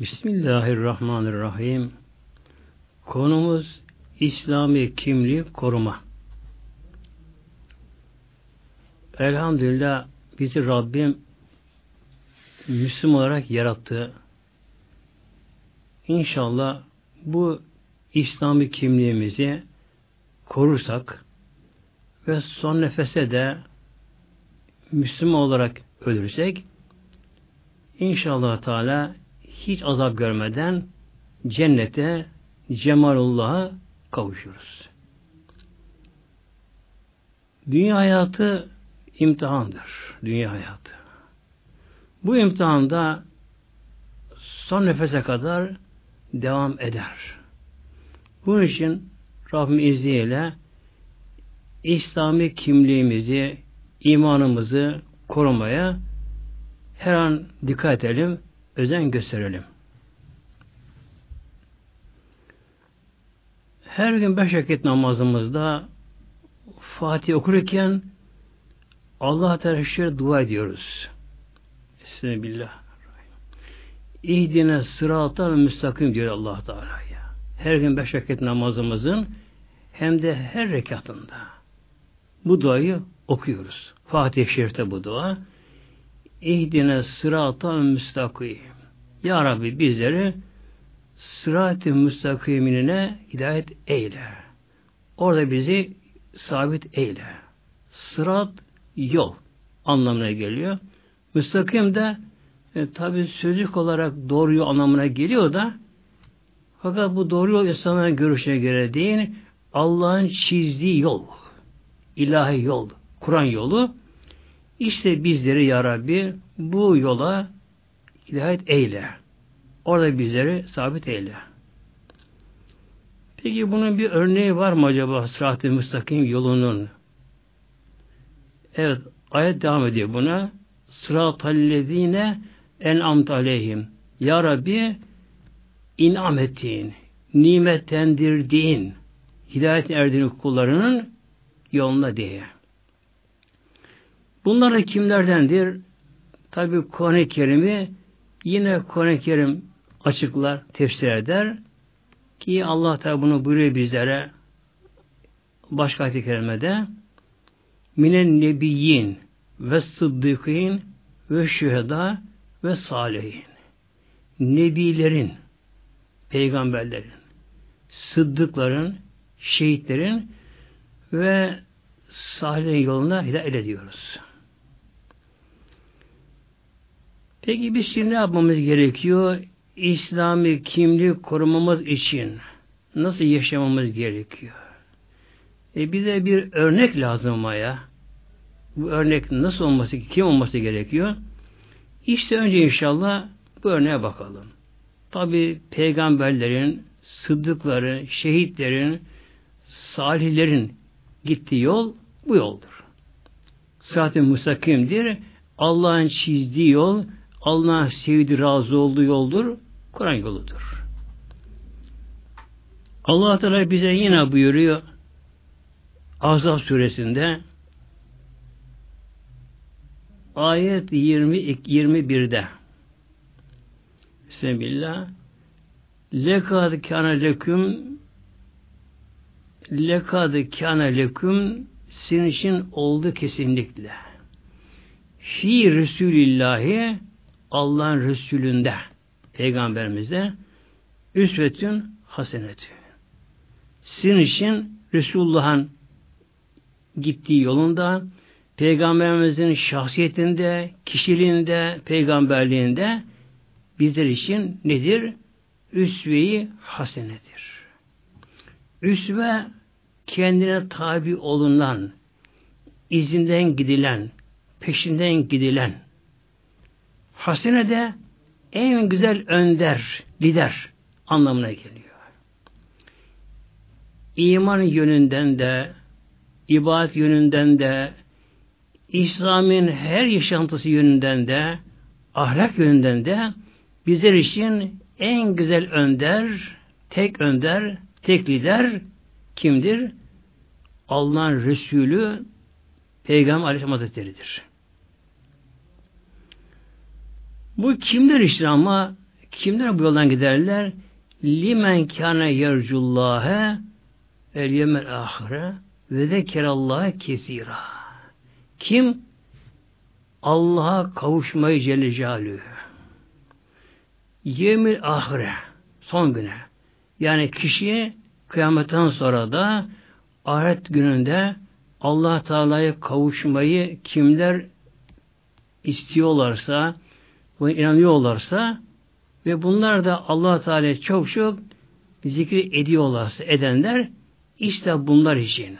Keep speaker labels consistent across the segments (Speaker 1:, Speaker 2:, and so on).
Speaker 1: Bismillahirrahmanirrahim. Konumuz İslami kimlik koruma. Elhamdülillah bizi Rabbim Müslüman olarak yarattı. İnşallah bu İslami kimliğimizi korursak ve son nefese de Müslüman olarak ölürsek inşallah Teala hiç azap görmeden cennete Cemalullah'a kavuşuruz. Dünya hayatı imtihandır. Dünya hayatı. Bu imtihanda son nefese kadar devam eder. Bunun için Rabbim izniyle İslami kimliğimizi, imanımızı korumaya her an dikkat edelim, özen gösterelim. Her gün beş vakit namazımızda Fatih okurken Allah Teala dua ediyoruz. Bismillah. İhdine sırata ve müstakim diyor Allah Teala ya. Her gün beş vakit namazımızın hem de her rekatında bu duayı okuyoruz. Fatih-i Şerif'te bu dua. İhdine sırata müstakim. Ya Rabbi bizleri sırat-ı müstakimine hidayet eyle. Orada bizi sabit eyle. Sırat yol anlamına geliyor. Müstakim de e, tabi sözlük olarak doğru yol anlamına geliyor da fakat bu doğru yol insanların görüşüne göre değil Allah'ın çizdiği yol. ilahi yol. Kur'an yolu. İşte bizleri ya Rabbi bu yola hidayet eyle. Orada bizleri sabit eyle. Peki bunun bir örneği var mı acaba sırat-ı müstakim yolunun? Evet, ayet devam ediyor buna. Sıratallezine en'amt aleyhim. Ya Rabbi inam ettiğin, nimetlendirdiğin, hidayet erdiğin kullarının yoluna diye. Bunlar da kimlerdendir? Tabi Kuran-ı Kerim'i yine Kuran-ı Kerim açıklar, tefsir eder ki Allah Teala bunu buyuruyor bizlere başka ayet-i kerimede minen nebiyyin ve sıddıkîn ve şüheda ve salihin. Nebilerin, peygamberlerin, sıddıkların, şehitlerin ve salihin yoluna hidayet ediyoruz. Peki biz şimdi ne yapmamız gerekiyor? İslami kimlik korumamız için nasıl yaşamamız gerekiyor? E bize bir örnek lazım ama ya. Bu örnek nasıl olması, kim olması gerekiyor? İşte önce inşallah bu örneğe bakalım. Tabi peygamberlerin, sıddıkların, şehitlerin, salihlerin gittiği yol bu yoldur. Sırat-ı müstakimdir. Allah'ın çizdiği yol, Allah'ın sevdiği, razı olduğu yoldur. Kur'an yoludur. Allah Teala bize yine buyuruyor Azab suresinde ayet 20 21'de Bismillah Lekad kâne leküm Lekad kâne leküm senin için oldu kesinlikle. Fi Resulillahi Allah'ın Resulünde Peygamberimizde üsvetün hasenetü. Sizin için Resulullah'ın gittiği yolunda Peygamberimizin şahsiyetinde, kişiliğinde, peygamberliğinde bizler için nedir? Üsve-i hasenedir. Üsve kendine tabi olunan, izinden gidilen, peşinden gidilen. Hasene de en güzel önder, lider anlamına geliyor. İman yönünden de, ibadet yönünden de, İslam'ın her yaşantısı yönünden de, ahlak yönünden de bizler için en güzel önder, tek önder, tek lider kimdir? Allah'ın Resulü Peygamber Aleyhisselam Hazretleri'dir. Bu kimdir işte ama kimler bu yoldan giderler? Limen kâne yercullâhe el yemel ahire ve zekerallâhe kesîrâ. Kim? Allah'a kavuşmayı Celle Celaluhu. Yemil ahire son güne. Yani kişi kıyametten sonra da ahiret gününde Allah Teala'ya kavuşmayı kimler istiyorlarsa, buna inanıyorlarsa ve bunlar da Allah Teala çok çok zikri ediyorlarsa edenler işte bunlar için.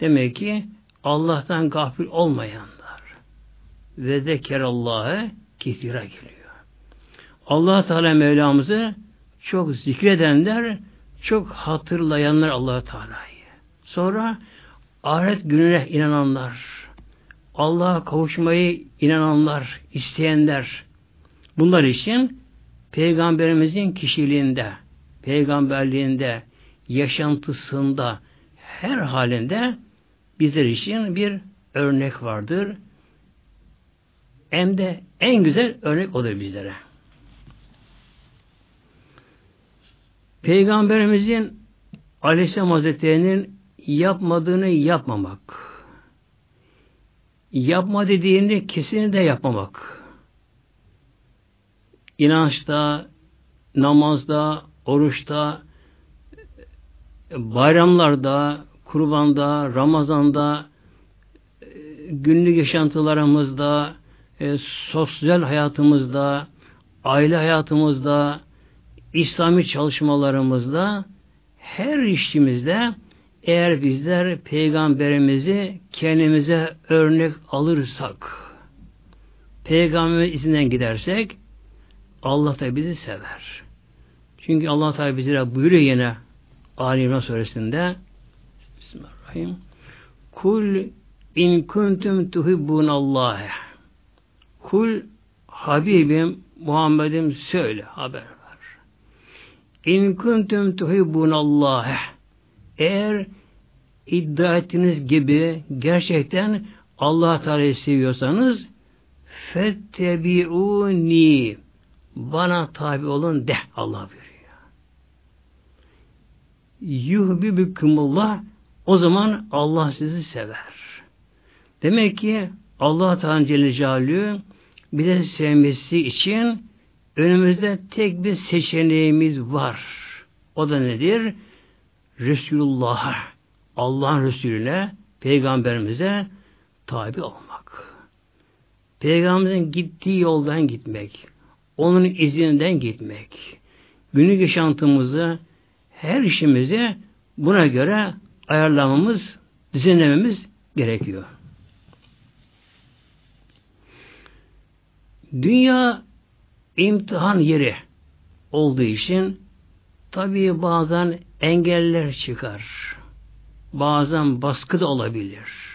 Speaker 1: Demek ki Allah'tan gafil olmayanlar ve zekerallahı kesira geliyor. Allah Teala Mevlamızı çok zikredenler, çok hatırlayanlar Allah Teala'yı. Sonra ahiret gününe inananlar, Allah'a kavuşmayı inananlar, isteyenler, bunlar için Peygamberimizin kişiliğinde, peygamberliğinde, yaşantısında, her halinde bizler için bir örnek vardır. Hem de en güzel örnek odur bizlere. Peygamberimizin Aleyhisselam Hazretleri'nin yapmadığını yapmamak. Yapma dediğini kesinlikle yapmamak. İnançta, namazda, oruçta, bayramlarda, kurbanda, Ramazan'da, günlük yaşantılarımızda, e, sosyal hayatımızda, aile hayatımızda, İslami çalışmalarımızda, her işimizde eğer bizler peygamberimizi kendimize örnek alırsak, peygamberimiz izinden gidersek, Allah da bizi sever. Çünkü Allah Teala bize buyuruyor yine Ali İmran suresinde Bismillahirrahmanirrahim. Kul in kuntum tuhibbun Allah. Kul Habibim Muhammed'im söyle haber ver. İn kuntum tuhibbun Allah. Eğer iddia ettiğiniz gibi gerçekten Allah Teala'yı seviyorsanız fettebi'uni bana tabi olun de Allah buyuruyor. Yuhbibükumullah o zaman Allah sizi sever. Demek ki Allah Teala Celle Celaluhu bize sevmesi için önümüzde tek bir seçeneğimiz var. O da nedir? Resulullah'a, Allah'ın Resulüne, Peygamberimize tabi olmak. Peygamberimizin gittiği yoldan gitmek, onun izinden gitmek, günlük yaşantımızı, her işimizi buna göre ayarlamamız, düzenlememiz gerekiyor. Dünya imtihan yeri olduğu için tabii bazen engeller çıkar. Bazen baskı da olabilir.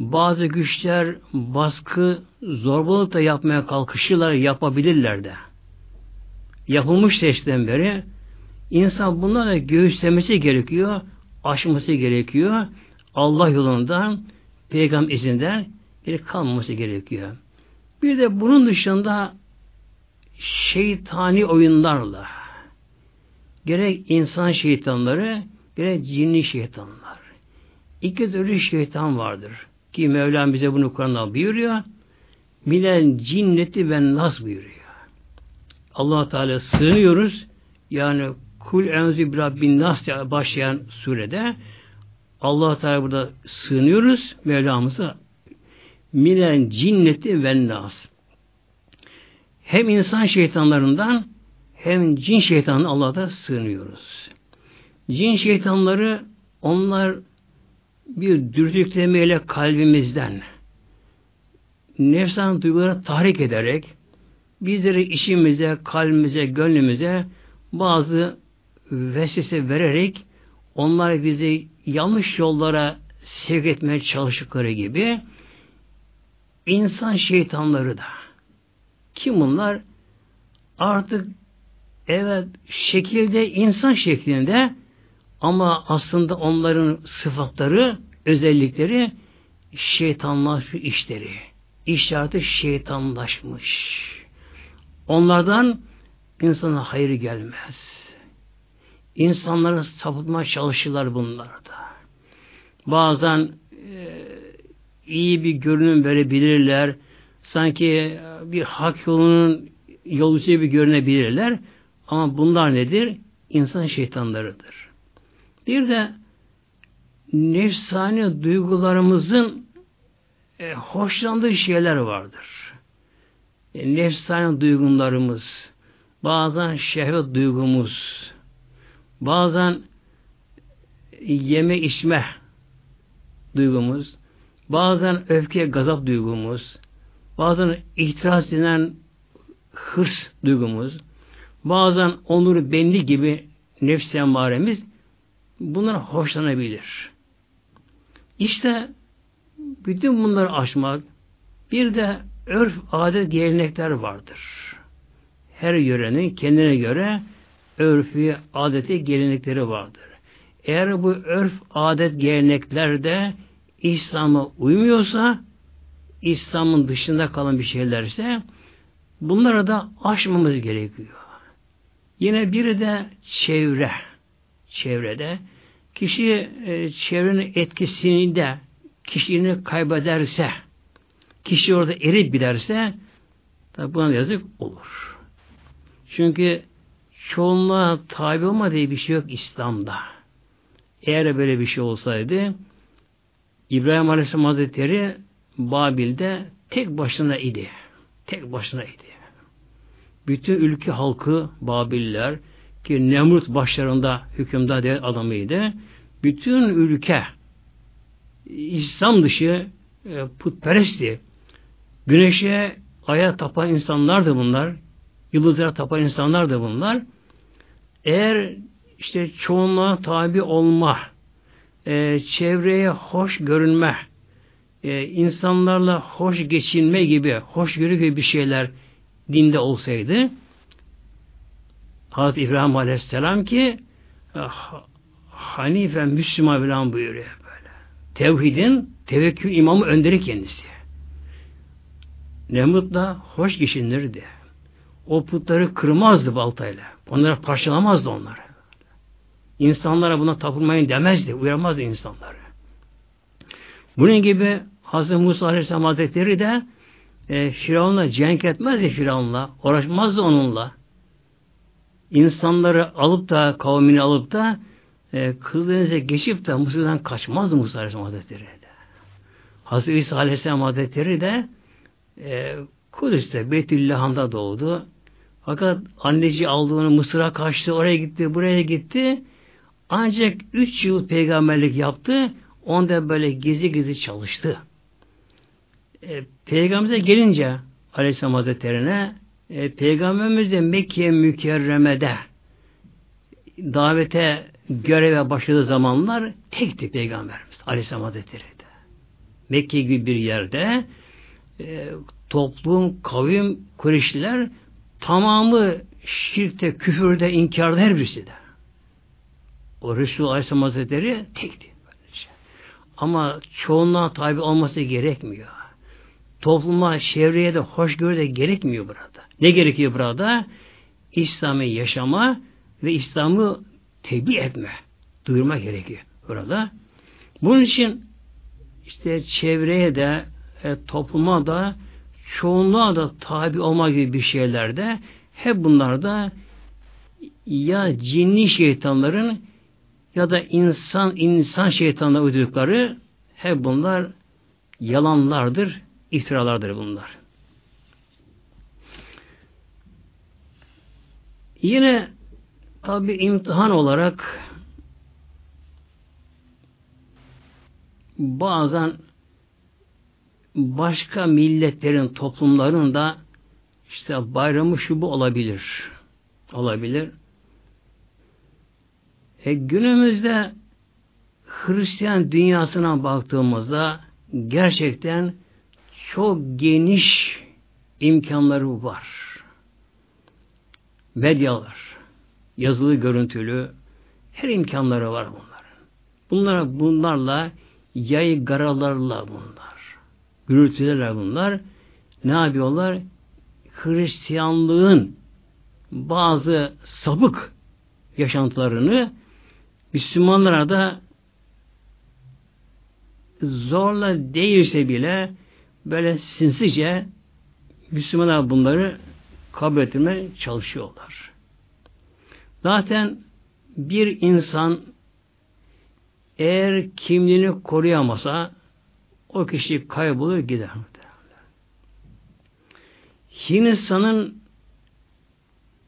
Speaker 1: Bazı güçler baskı, zorbalık da yapmaya kalkışırlar, yapabilirler de. Yapılmış seçten beri insan bunlarla göğüslemesi gerekiyor, aşması gerekiyor. Allah yolundan, peygamber izinden bir kalmaması gerekiyor. Bir de bunun dışında şeytani oyunlarla gerek insan şeytanları gerek cinli şeytanlar. İki türlü şeytan vardır. Ki Mevlam bize bunu Kur'an'da buyuruyor. Milen cinneti ve nas buyuruyor. allah Teala sığınıyoruz. Yani Kul enzi bir nas başlayan surede allah Teala burada sığınıyoruz Mevlamıza minen cinneti ve nas. Hem insan şeytanlarından hem cin şeytanı Allah'ta sığınıyoruz. Cin şeytanları onlar bir dürtüklemeyle kalbimizden nefsan duyguları tahrik ederek bizleri işimize, kalbimize, gönlümüze bazı vesvese vererek onlar bizi yanlış yollara sevk etmeye çalıştıkları gibi insan şeytanları da. Kim bunlar? Artık evet şekilde insan şeklinde ama aslında onların sıfatları, özellikleri şeytanlaşmış işleri. İşareti şeytanlaşmış. Onlardan insana hayır gelmez. İnsanları sapıtmaya çalışırlar bunlarda. Bazen e, iyi bir görünüm verebilirler. Sanki bir hak yolunun yolcusu gibi görünebilirler. Ama bunlar nedir? İnsan şeytanlarıdır. Bir de nefsani duygularımızın e, hoşlandığı şeyler vardır. E, nefsani duygularımız, bazen şehvet duygumuz, bazen yeme içme duygumuz, bazen öfke gazap duygumuz, bazen ihtiras denen hırs duygumuz, bazen onur benli gibi nefs emmaremiz bunlar hoşlanabilir. İşte bütün bunları aşmak bir de örf, adet, gelenekler vardır. Her yörenin kendine göre örfü, adeti, gelenekleri vardır. Eğer bu örf, adet, geleneklerde İslam'a uymuyorsa, İslam'ın dışında kalan bir şeylerse bunlara da aşmamız gerekiyor. Yine biri de çevre. Çevrede kişi e, çevrenin etkisini de kişiliğini kaybederse kişi orada erip giderse tabi buna yazık olur. Çünkü çoğunluğa tabi olmadığı bir şey yok İslam'da. Eğer böyle bir şey olsaydı İbrahim Aleyhisselam Hazretleri Babil'de tek başına idi. Tek başına idi. Bütün ülke halkı Babiller ki Nemrut başlarında hükümdar devlet adamıydı. Bütün ülke İslam dışı e, putperestti. Güneşe, aya tapan insanlardı bunlar. Yıldızlara tapan insanlardı bunlar. Eğer işte çoğunluğa tabi olma, e, çevreye hoş görünme, e, insanlarla hoş geçinme gibi, hoşgörü gibi bir şeyler dinde olsaydı Hazreti İbrahim Aleyhisselam ki ah, Hanife Müslüman falan buyuruyor böyle. Tevhidin tevekkül imamı önderi kendisi. Nemrut da hoş geçinirdi. O putları kırmazdı baltayla. Onları parçalamazdı onları. İnsanlara buna tapılmayın demezdi. Uyarmazdı insanları. Bunun gibi Hazreti Musa Aleyhisselam Hazretleri de e, Firavun'la cenk etmezdi Firavun'la. Uğraşmazdı onunla. İnsanları alıp da kavmini alıp da e, Kızıldeniz'e geçip de Mısır'dan kaçmazdı Musa Aleyhisselam Hazretleri de. Hazreti İsa Aleyhisselam Hazretleri de e, Kudüs'te Beytüllah'ında doğdu. Fakat anneci aldığını Mısır'a kaçtı, oraya gitti, buraya gitti. Ancak üç yıl peygamberlik yaptı. Onda böyle gizli gizli çalıştı. E, Peygamberimize gelince Aleyhisselam Hazretleri'ne e, Peygamberimiz de Mekke mükerremede davete göreve başladığı zamanlar tekti Peygamberimiz Aleyhisselam Hazretleri. Mekke gibi bir yerde e, toplum, kavim, Kureyşliler tamamı şirkte, küfürde, inkarda her birisi de. O Resul Aleyhisselam Hazretleri tekti. Ama çoğunluğa tabi olması gerekmiyor. Topluma, çevreye de hoşgörü de gerekmiyor burada. Ne gerekiyor burada? İslam'ı yaşama ve İslam'ı tebliğ etme, duyurma gerekiyor burada. Bunun için işte çevreye de e, topluma da çoğunluğa da tabi olma gibi bir şeylerde hep bunlarda ya cinni şeytanların ya da insan insan şeytanla uydurdukları hep bunlar yalanlardır, iftiralardır bunlar. Yine tabi imtihan olarak bazen başka milletlerin, toplumların da işte bayramı şu bu olabilir. Olabilir. E, günümüzde Hristiyan dünyasına baktığımızda gerçekten çok geniş imkanları var. Medyalar, yazılı, görüntülü, her imkanları var bunların. Bunlara, bunlarla yay garalarla bunlar. Gürültülerle bunlar ne yapıyorlar? Hristiyanlığın bazı sabık yaşantılarını Müslümanlara da zorla değilse bile böyle sinsice Müslümanlar bunları kabul etmeye çalışıyorlar. Zaten bir insan eğer kimliğini koruyamasa o kişi kaybolur gider. Hindistan'ın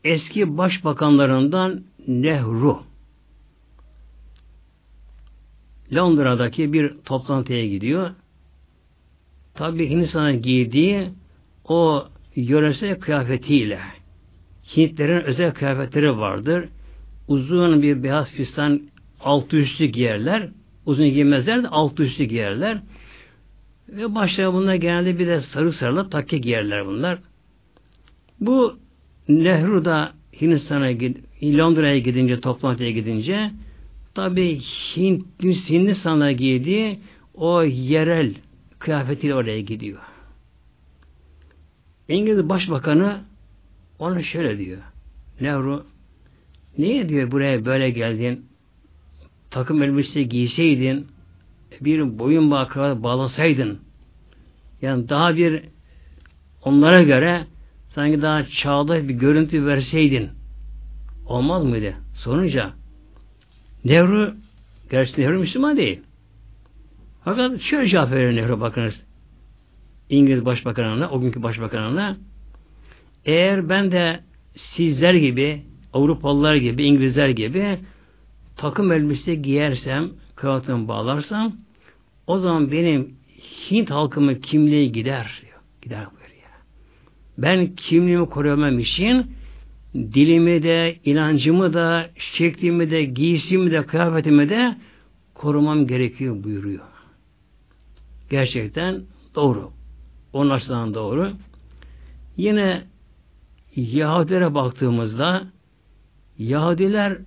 Speaker 1: eski başbakanlarından Nehru Londra'daki bir toplantıya gidiyor. Tabi Hindistan'a giydiği o yöresel kıyafetiyle Hintlerin özel kıyafetleri vardır. Uzun bir beyaz fistan altı üstü giyerler. Uzun giymezler de altı üstü giyerler. Ve başta bunlar genelde bir de sarı sarılı takke giyerler bunlar. Bu Nehru da Hindistan'a Londra'ya gidince, toplantıya gidince tabi Hint, Hindistan'a giydiği o yerel kıyafetiyle oraya gidiyor. İngiliz Başbakanı ona şöyle diyor. Nehru niye diyor buraya böyle geldin? Takım elbise giyseydin bir boyun bağı bağlasaydın yani daha bir onlara göre sanki daha çağda bir görüntü verseydin olmaz mıydı? Sonuca Nehru gerçi Nehru Müslüman değil. Fakat şöyle cevap verir Nehru bakınız. İngiliz Başbakanına, o günkü Başbakanına eğer ben de sizler gibi, Avrupalılar gibi, İngilizler gibi takım elbise giyersem, kravatımı bağlarsam o zaman benim Hint halkımın kimliği gider. Gider böyle. Ben kimliğimi korumam için dilimi de, inancımı da, şeklimi de, giysimi de, kıyafetimi de korumam gerekiyor buyuruyor. Gerçekten doğru. Onun açısından doğru. Yine Yahudilere baktığımızda Yahudiler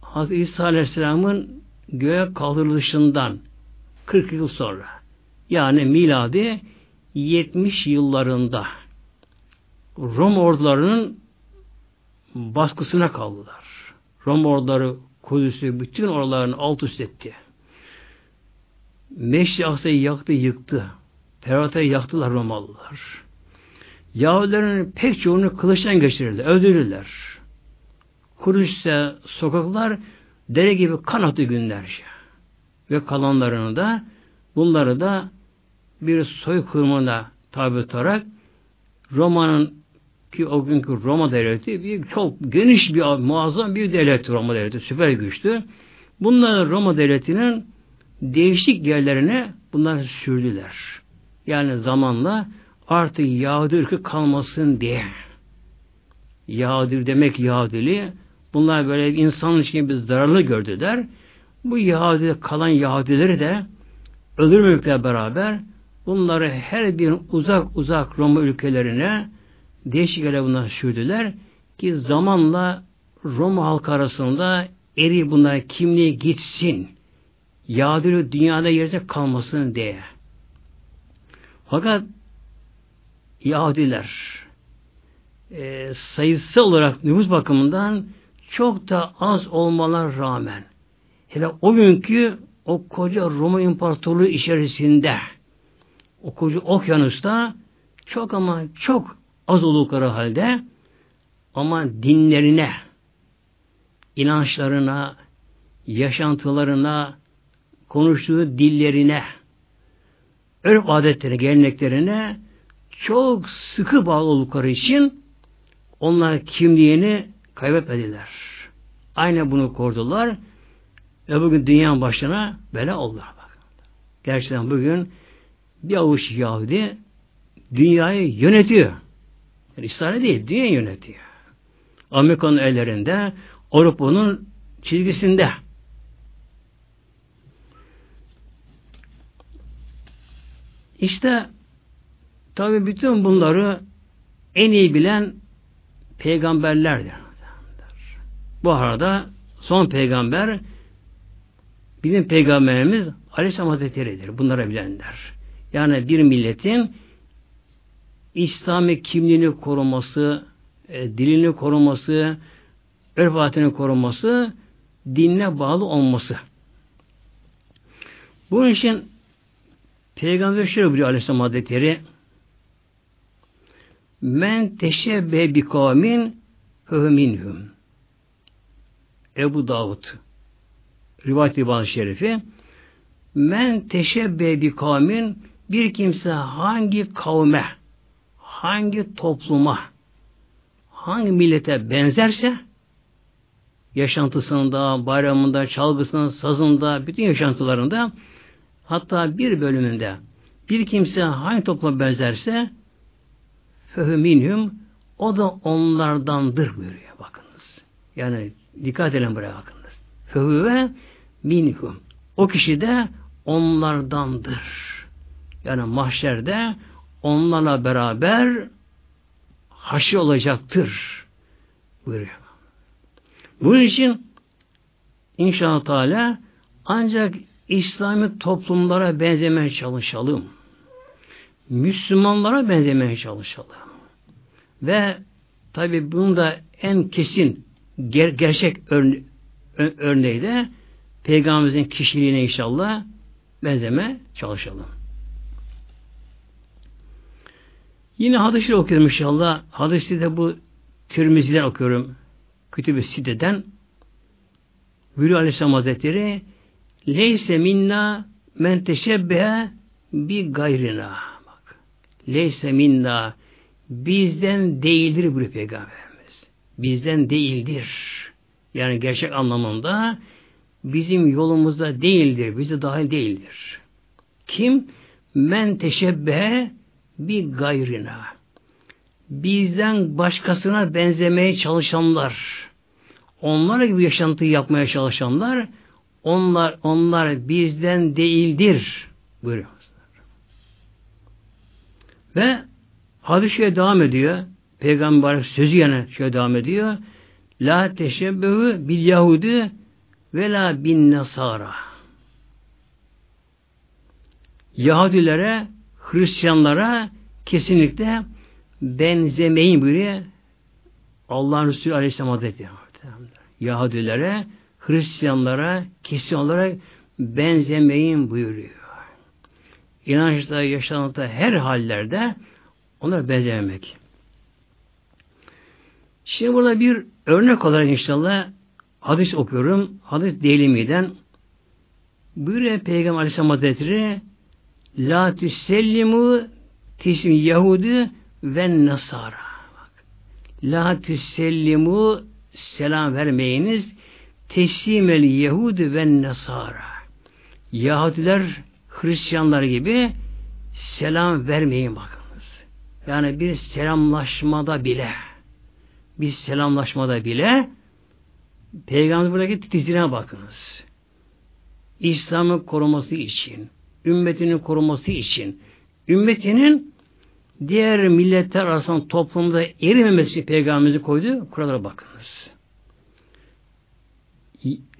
Speaker 1: Hazreti İsa Aleyhisselam'ın göğe kaldırılışından 40 yıl sonra yani miladi 70 yıllarında Rom ordularının baskısına kaldılar. Rom orduları Kudüs'ü bütün oralarını alt üst etti. Meşri Aksa'yı yaktı, yıktı. Tevrat'ı yaktılar Romalılar. Yahudilerin pek çoğunu kılıçtan geçirirler, öldürürler. Kudüs'te sokaklar dere gibi kan attı günlerce. Ve kalanlarını da bunları da bir soykırımına tabi tutarak Roma'nın ki o günkü Roma devleti bir çok geniş bir muazzam bir devlet Roma devleti süper güçlü. Bunlar Roma devletinin değişik yerlerine bunlar sürdüler. Yani zamanla artık Yahudi ırkı kalmasın diye. Yahudi demek Yahudili. Bunlar böyle insan için bir zararlı gördüler. Bu Yahudi kalan Yahudileri de öldürmekle beraber bunları her bir uzak uzak Roma ülkelerine değişik yere bunlar sürdüler ki zamanla Roma halkı arasında eri bunlar kimliği gitsin. Yahudi dünyada yerine kalmasın diye. Fakat Yahudiler e, sayısal olarak nüfus bakımından çok da az olmalar rağmen hele o günkü o koca Roma İmparatorluğu içerisinde o koca okyanusta çok ama çok az oldukları halde ama dinlerine inançlarına yaşantılarına konuştuğu dillerine örf adetlerine, geleneklerine çok sıkı bağlı oldukları için onlar kimliğini kaybetmediler. Aynı bunu kordular ve bugün dünyanın başına böyle oldular. Gerçekten bugün bir avuç Yahudi dünyayı yönetiyor. Yani İsrail değil, dünya yönetiyor. Amerika'nın ellerinde, Avrupa'nın çizgisinde. İşte tabi bütün bunları en iyi bilen peygamberlerdir. Bu arada son peygamber bizim peygamberimiz Aleyhisselam Hazretleri'dir. Bunlara bilenler. Yani bir milletin İslami kimliğini koruması, e, dilini koruması, örf koruması, dinle bağlı olması. Bunun için Peygamber şöyle buyuruyor Aleyhisselam Hazretleri Men teşebbe bi kavmin minhum. Ebu Davud rivayet ibn şerifi Men teşebbe bi kavmin bir kimse hangi kavme hangi topluma hangi millete benzerse yaşantısında, bayramında, çalgısında, sazında, bütün yaşantılarında hatta bir bölümünde bir kimse hangi topluma benzerse fehminhum o da onlardandır buyuruyor bakınız. Yani dikkat edelim buraya bakınız. Fehüve minhum. O kişi de onlardandır. Yani mahşerde onlarla beraber haşi olacaktır. Buyuruyor. Bunun için inşallah ancak İslami toplumlara benzemeye çalışalım. Müslümanlara benzemeye çalışalım. Ve tabi bunun da en kesin ger gerçek örne örneği de Peygamberimizin kişiliğine inşallah benzeme çalışalım. Yine hadisi okuyorum inşallah. Hadisi de bu Tirmizi'den okuyorum. Kütüb-i Side'den. Buyuruyor Aleyhisselam Hazretleri Leyse minna men teşebbehe bi gayrina. Bak. Leyse minna bizden değildir buyuruyor Peygamberimiz. Bizden değildir. Yani gerçek anlamında bizim yolumuzda değildir. Bize dahil değildir. Kim? Men teşebbehe bir gayrına. Bizden başkasına benzemeye çalışanlar, onlar gibi yaşantı yapmaya çalışanlar, onlar onlar bizden değildir buyuruyor. Ve hadis şöyle devam ediyor. Peygamber sözü yani şöyle devam ediyor. La teşebbehu bil Yahudi ve la bin Nasara. Yahudilere, Hristiyanlara kesinlikle benzemeyin buyuruyor. Allah'ın Resulü Aleyhisselam Hazretleri. Yahudilere, Hristiyanlara kesin olarak benzemeyin buyuruyor. İnançta, yaşantıda, her hallerde onlara benzememek. Şimdi burada bir örnek olarak inşallah hadis okuyorum. Hadis Delimi'den buyuruyor Peygamber Aleyhisselam Hazretleri La tüsellimu tismi Yahudi ve Nasara. La tüsellimu selam vermeyiniz teslimel Yahudi ve Nasara. Yahudiler, Hristiyanlar gibi selam vermeyin bakınız. Yani bir selamlaşmada bile bir selamlaşmada bile Peygamber buradaki titizliğine bakınız. İslam'ı koruması için, ümmetinin koruması için, ümmetinin diğer milletler arasında toplumda erimemesi Peygamberimizi koydu. Kurallara bakınız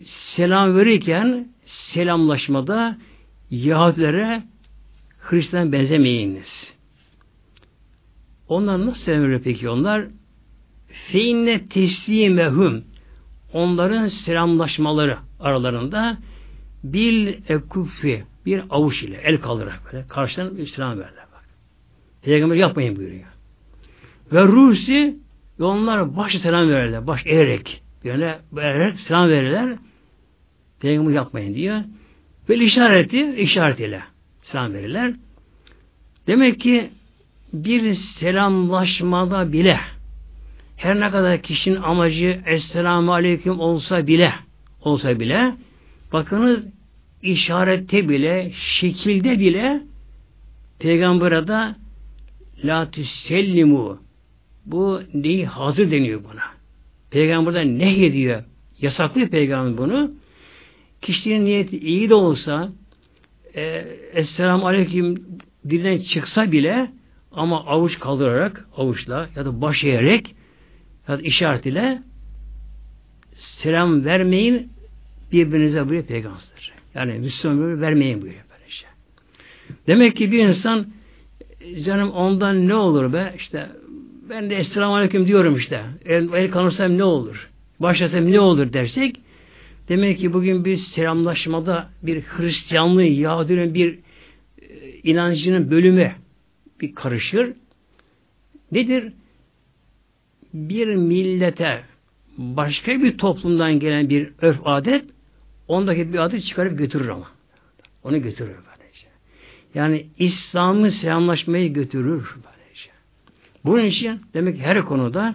Speaker 1: selam verirken selamlaşmada Yahudilere Hristiyan benzemeyiniz. Onlar nasıl selam veriyor peki onlar? Feinne teslimehum onların selamlaşmaları aralarında bil ekufi bir avuç ile el kaldırarak böyle karşıdan bir selam verdiler bak. Peygamber yapmayın buyuruyor. Ve Rusi ve onlar baş selam verirler. Baş eğerek. Yani vererek selam verirler. Peygamber yapmayın diyor. Ve işareti işaretiyle selam verirler. Demek ki bir selamlaşmada bile her ne kadar kişinin amacı Esselamu Aleyküm olsa bile olsa bile bakınız işarette bile şekilde bile Peygamber'e de la tüsellimu bu neyi hazır deniyor buna. Peygamberden ne ediyor? Yasaklıyor peygamber bunu. Kişinin niyeti iyi de olsa e, Esselamu Aleyküm dilden çıksa bile ama avuç kaldırarak avuçla ya da baş eğerek ya da işaret ile selam vermeyin birbirinize buyuruyor peygamber. Yani Müslüman vermeyin buyuruyor. Demek ki bir insan canım ondan ne olur be işte ben de Esselamu Aleyküm diyorum işte. El, el kanırsam ne olur? Başlasam ne olur dersek demek ki bugün bir selamlaşmada bir Hristiyanlığı, Yahudinin bir e, inancının bölümü bir karışır. Nedir? Bir millete başka bir toplumdan gelen bir örf adet ondaki bir adı çıkarıp götürür ama. Onu götürür böylece. Yani İslam'ı selamlaşmayı götürür böylece. Bunun için demek ki her konuda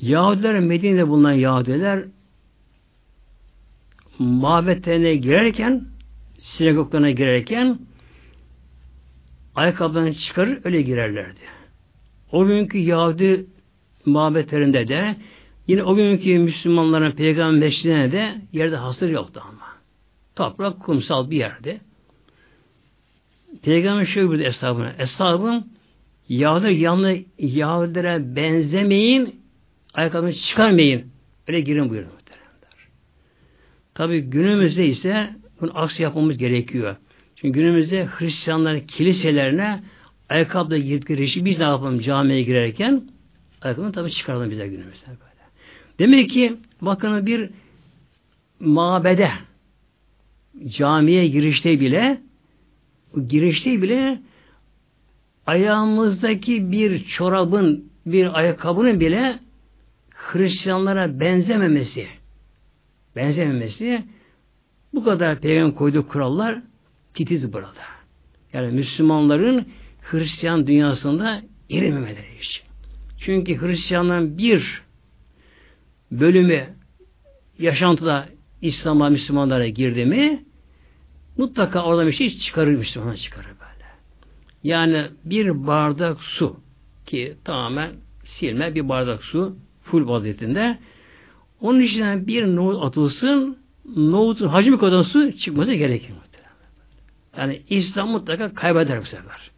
Speaker 1: Yahudiler Medine'de bulunan Yahudiler mabetlerine girerken sinagoglarına girerken ayakkabılarını çıkarır öyle girerlerdi. O günkü Yahudi mabetlerinde de yine o günkü Müslümanların peygamber de yerde hasır yoktu ama. Toprak kumsal bir yerde. Peygamber şöyle buyurdu eshabına. Eshabım Yahudi yanlı Yahudilere benzemeyin ayakkabını çıkarmayın. Öyle girin buyurdu. Tabi günümüzde ise bunu aksi yapmamız gerekiyor. Çünkü günümüzde Hristiyanların kiliselerine ayakkabıyla girip biz ne yapalım camiye girerken ayakkabını tabi çıkaralım bize günümüzde böyle. Demek ki bakın bir mabede camiye girişte bile girişte bile ayağımızdaki bir çorabın bir ayakkabının bile Hristiyanlara benzememesi benzememesi bu kadar peygamber koyduğu kurallar titiz burada. Yani Müslümanların Hristiyan dünyasında erimemeleri için. Çünkü Hristiyanların bir bölümü yaşantıda İslam'a Müslümanlara girdi mi mutlaka orada bir şey çıkarır Müslümanlar çıkarır. Yani bir bardak su ki tamamen silme bir bardak su full vaziyetinde onun içinden bir nohut atılsın nohutun hacmi kadar su çıkması gerekir. Yani İslam mutlaka kaybeder bu sefer.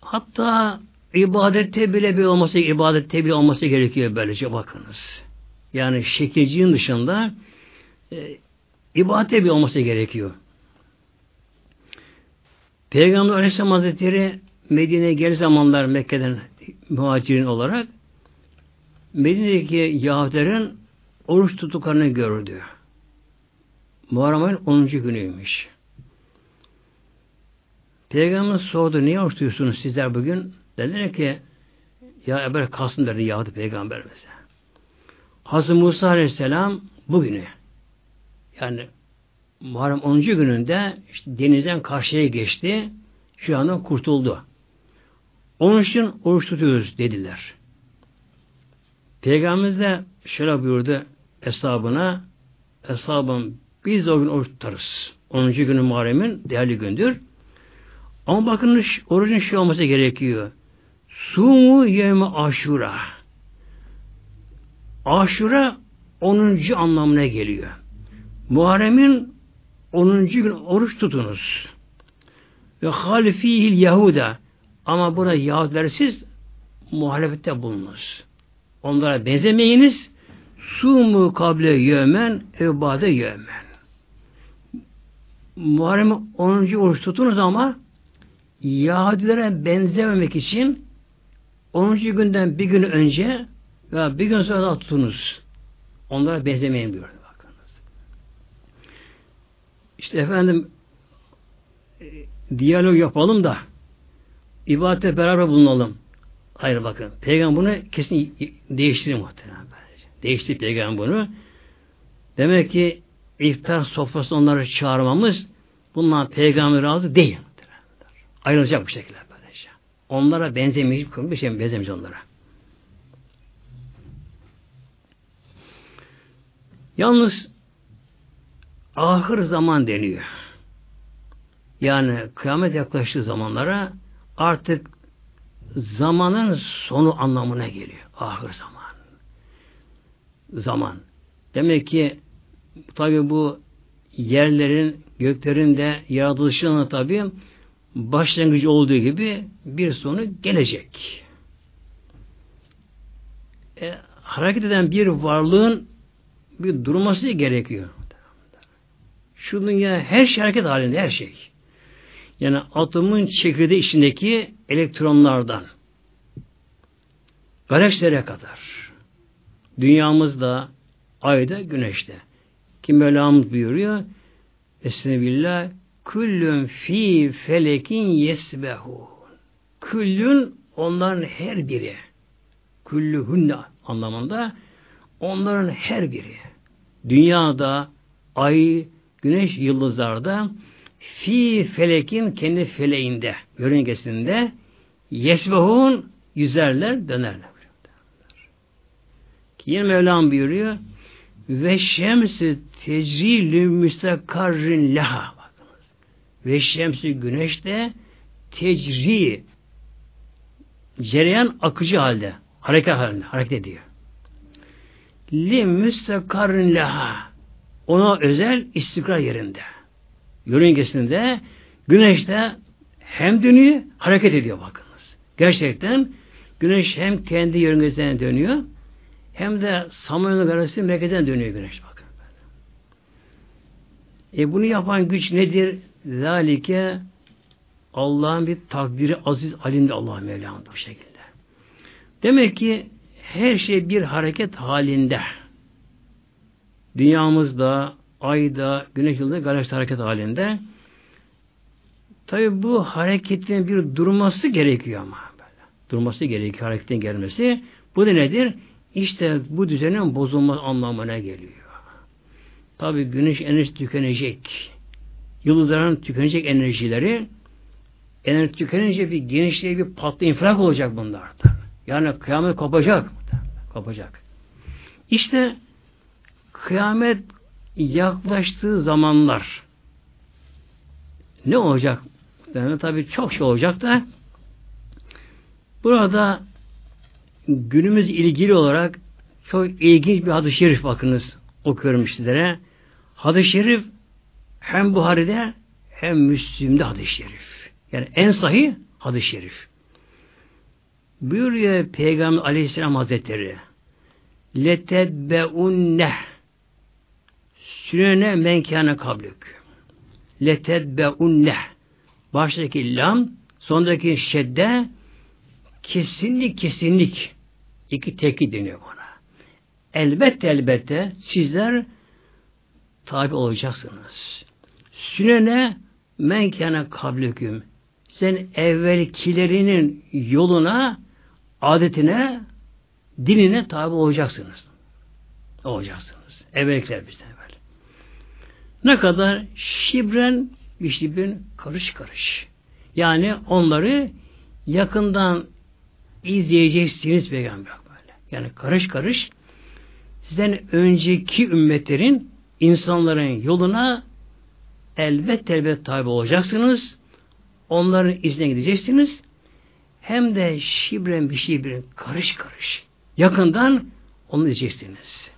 Speaker 1: Hatta ibadette bile bir olması, ibadette bile olması gerekiyor böylece bakınız. Yani şekilcinin dışında e, ibadette bir olması gerekiyor. Peygamber Aleyhisselam Hazretleri Medine'ye gel zamanlar Mekke'den muhacirin olarak Medine'deki Yahudilerin oruç tutuklarını gördü. Muharrem ayın 10. günüymüş. Peygamber sordu, niye oruç tutuyorsunuz sizler bugün? Dediler ki, ya Eber Kasım dedi Yahudi peygamberimize. Hazreti Musa Aleyhisselam bugünü, yani Muharrem 10. gününde işte denizden karşıya geçti. Şu anda kurtuldu. Onun için oruç tutuyoruz dediler. Peygamberimiz de şöyle buyurdu hesabına hesabım biz de o gün oruç tutarız. 10. günü Muharrem'in değerli gündür. Ama bakın orucun şey olması gerekiyor. Sumu yevme aşura. Aşura 10. anlamına geliyor. Muharrem'in 10. gün oruç tutunuz. Ve halifihil Yahuda ama buna Yahudiler siz muhalefette bulunuz. Onlara benzemeyiniz. Sumu kable yömen evbade yömen. Muharrem 10. oruç tutunuz ama Yahudilere benzememek için 10. günden bir gün önce veya bir gün sonra tutunuz. Onlara benzemeyin buyurdu. İşte efendim e, diyalog yapalım da ibadete beraber bulunalım. Hayır bakın. Peygamber bunu kesin değiştirir muhtemelen. Değişti peygamber bunu. Demek ki iftar sofrasında onları çağırmamız bundan peygamber razı değil. Ayrılacak bu şekilde böylece. Onlara benzemeyecek bir şey benzemeyecek onlara. Yalnız ahır zaman deniyor. Yani kıyamet yaklaştığı zamanlara artık zamanın sonu anlamına geliyor. Ahır zaman. Zaman. Demek ki tabi bu yerlerin, göklerin de yaratılışının tabi başlangıcı olduğu gibi bir sonu gelecek. E, hareket eden bir varlığın bir durması gerekiyor. Şu dünya her şey hareket halinde, her şey. Yani atomun çekirdeği içindeki elektronlardan galaksilere kadar dünyamızda, ayda, güneşte. Kim Mevlamız buyuruyor? Esnebillah küllün fi felekin yesbehu. Küllün onların her biri. Küllühünne anlamında onların her biri. Dünyada, ay, güneş, yıldızlarda fi felekin kendi feleğinde, yörüngesinde yesbehun yüzerler, dönerler. Yine Mevlam buyuruyor ve şemsi tecrilü müstakarrin bakınız. Ve şemsi güneşte tecri cereyan akıcı halde hareket halinde hareket ediyor. Li müstakarrin laha ona özel istikrar yerinde. Yörüngesinde güneşte hem dönüyor hareket ediyor bakınız. Gerçekten güneş hem kendi yörüngesine dönüyor hem de Samanyolu Garası merkezden dönüyor güneş bakın. E bunu yapan güç nedir? Zalike Allah'ın bir takdiri aziz alimde Allah Mevlam bu şekilde. Demek ki her şey bir hareket halinde. Dünyamızda, ayda, güneş yıldızda galaksi hareket halinde. Tabi bu hareketin bir durması gerekiyor ama. Böyle. Durması gerekiyor hareketin gelmesi. Bu da nedir? İşte bu düzenin bozulması anlamına geliyor. Tabi güneş enerjisi tükenecek. Yıldızların tükenecek enerjileri enerji tükenince bir genişliğe bir patlı infilak olacak bunlardan. Yani kıyamet kopacak. Kopacak. İşte kıyamet yaklaştığı zamanlar ne olacak? Yani tabi çok şey olacak da burada günümüz ilgili olarak çok ilginç bir hadis-i şerif bakınız okuyorum sizlere. Hadis-i şerif hem Buhari'de hem Müslim'de hadis-i şerif. Yani en sahih hadis-i şerif. Buyuruyor Peygamber Aleyhisselam Hazretleri letedbeunne sürene menkâne kablük letedbeunne baştaki lam sondaki şedde kesinlik kesinlik İki teki deniyor buna. Elbette elbette sizler tabi olacaksınız. Sünene menkene kablüküm. Sen evvelkilerinin yoluna, adetine, dinine tabi olacaksınız. Olacaksınız. Evvelkiler bizden evvel. Ne kadar şibren şibren karış karış. Yani onları yakından izleyeceksiniz peygamber böyle. Yani karış karış sizden önceki ümmetlerin insanların yoluna elbet elbet tabi olacaksınız. Onların izine gideceksiniz. Hem de şibren bir şibren karış karış. Yakından onu diyeceksiniz.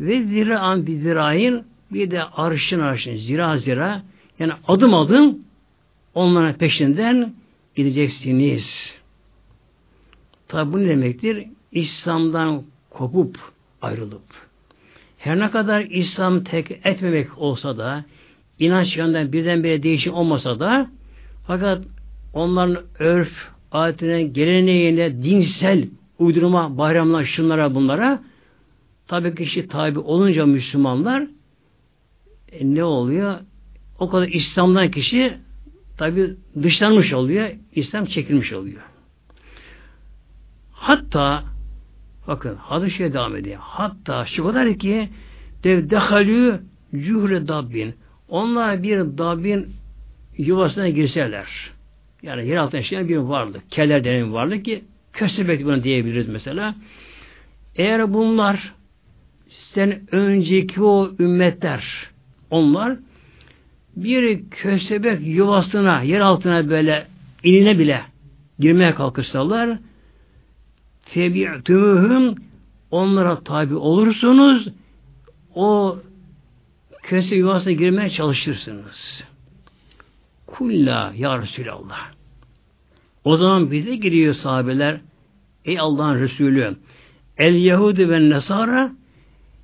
Speaker 1: Ve ziraan bir zirain bir de arşın arşın zira zira yani adım adım onların peşinden gideceksiniz. Tabi bu ne demektir? İslam'dan kopup ayrılıp her ne kadar İslam tek etmemek olsa da inanç yönden birdenbire değişim olmasa da fakat onların örf, adetine, geleneğine, dinsel uydurma bayramlar, şunlara bunlara tabii kişi tabi olunca Müslümanlar e, ne oluyor? O kadar İslam'dan kişi tabi dışlanmış oluyor. İslam çekilmiş oluyor. Hatta bakın hadis şey devam ediyor. Hatta şu kadar ki dev dehalü cühle dabbin. Onlar bir dabbin yuvasına girseler. Yani yer altında yaşayan bir varlık. Keller denen bir varlık ki köstebek bunu diyebiliriz mesela. Eğer bunlar sen önceki o ümmetler onlar bir köstebek yuvasına yer altına böyle inine bile girmeye kalkışsalar tebi'tümühüm onlara tabi olursunuz o köse yuvasına girmeye çalışırsınız. Kulla ya Resulallah. O zaman bize giriyor sahabeler ey Allah'ın Resulü el Yahudi ve Nesara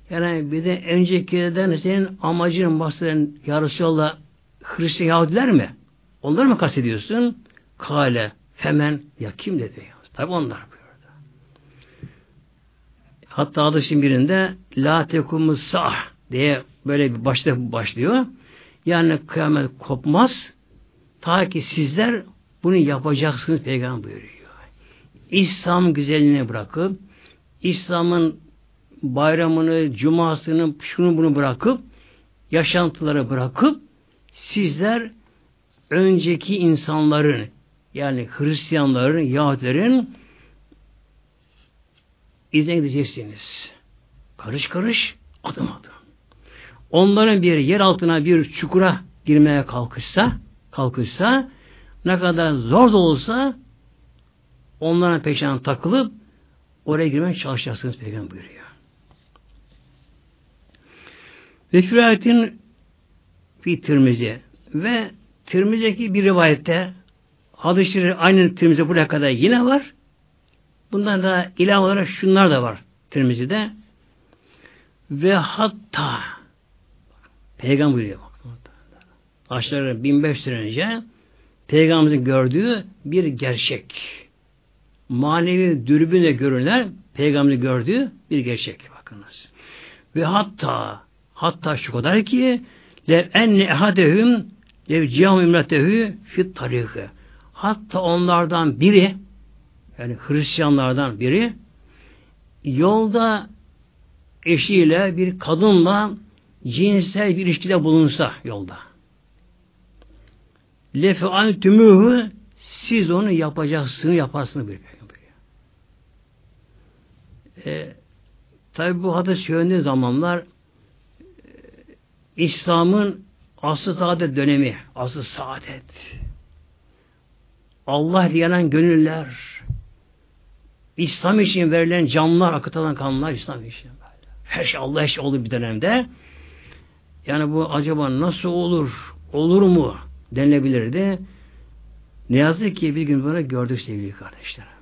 Speaker 1: Yani bir de öncekilerden senin amacın bahseden yarısı yolla Hristiyan Yahudiler mi? Onları mı kastediyorsun? Kale, femen, ya kim dedi? Tabi onlar buyurdu. Hatta adı birinde La tekumus sah diye böyle bir başta başlıyor. Yani kıyamet kopmaz. Ta ki sizler bunu yapacaksınız peygamber buyuruyor. İslam güzelliğini bırakıp İslam'ın bayramını, cumasını, şunu bunu bırakıp yaşantıları bırakıp sizler önceki insanların yani Hristiyanların, Yahudilerin izine gideceksiniz. Karış karış, adım adım. Onların bir yer altına bir çukura girmeye kalkışsa, kalkışsa ne kadar zor da olsa onların peşinden takılıp oraya girmeye çalışacaksınız Peygamber buyuruyor. Ve şirayetin bir Tirmizi ve Tirmizi'deki bir rivayette hadis-i aynı Tirmizi buraya kadar yine var. Bundan da ilave olarak şunlar da var Tirmizi'de. Ve hatta Peygamber buyuruyor. Aşağı 1500 sene önce Peygamberimizin gördüğü bir gerçek. Manevi dürbünle görünen Peygamberin gördüğü bir gerçek. Bakınız. Ve hatta hatta şu kadar ki lev enne ehadehum lev ciham imretehü fit tarikı. Hatta onlardan biri yani Hristiyanlardan biri yolda eşiyle bir kadınla cinsel bir ilişkide bulunsa yolda. Lefe tümühü siz onu yapacaksınız, yaparsınız bir e, tabi bu hadis söylediği zamanlar e, İslam'ın asıl saadet dönemi, asıl saadet. Allah diyen gönüller, İslam için verilen canlar, akıtılan kanlar İslam için. Her şey Allah için olur bir dönemde. Yani bu acaba nasıl olur, olur mu denilebilirdi. Ne yazık ki bir gün böyle gördük sevgili kardeşler.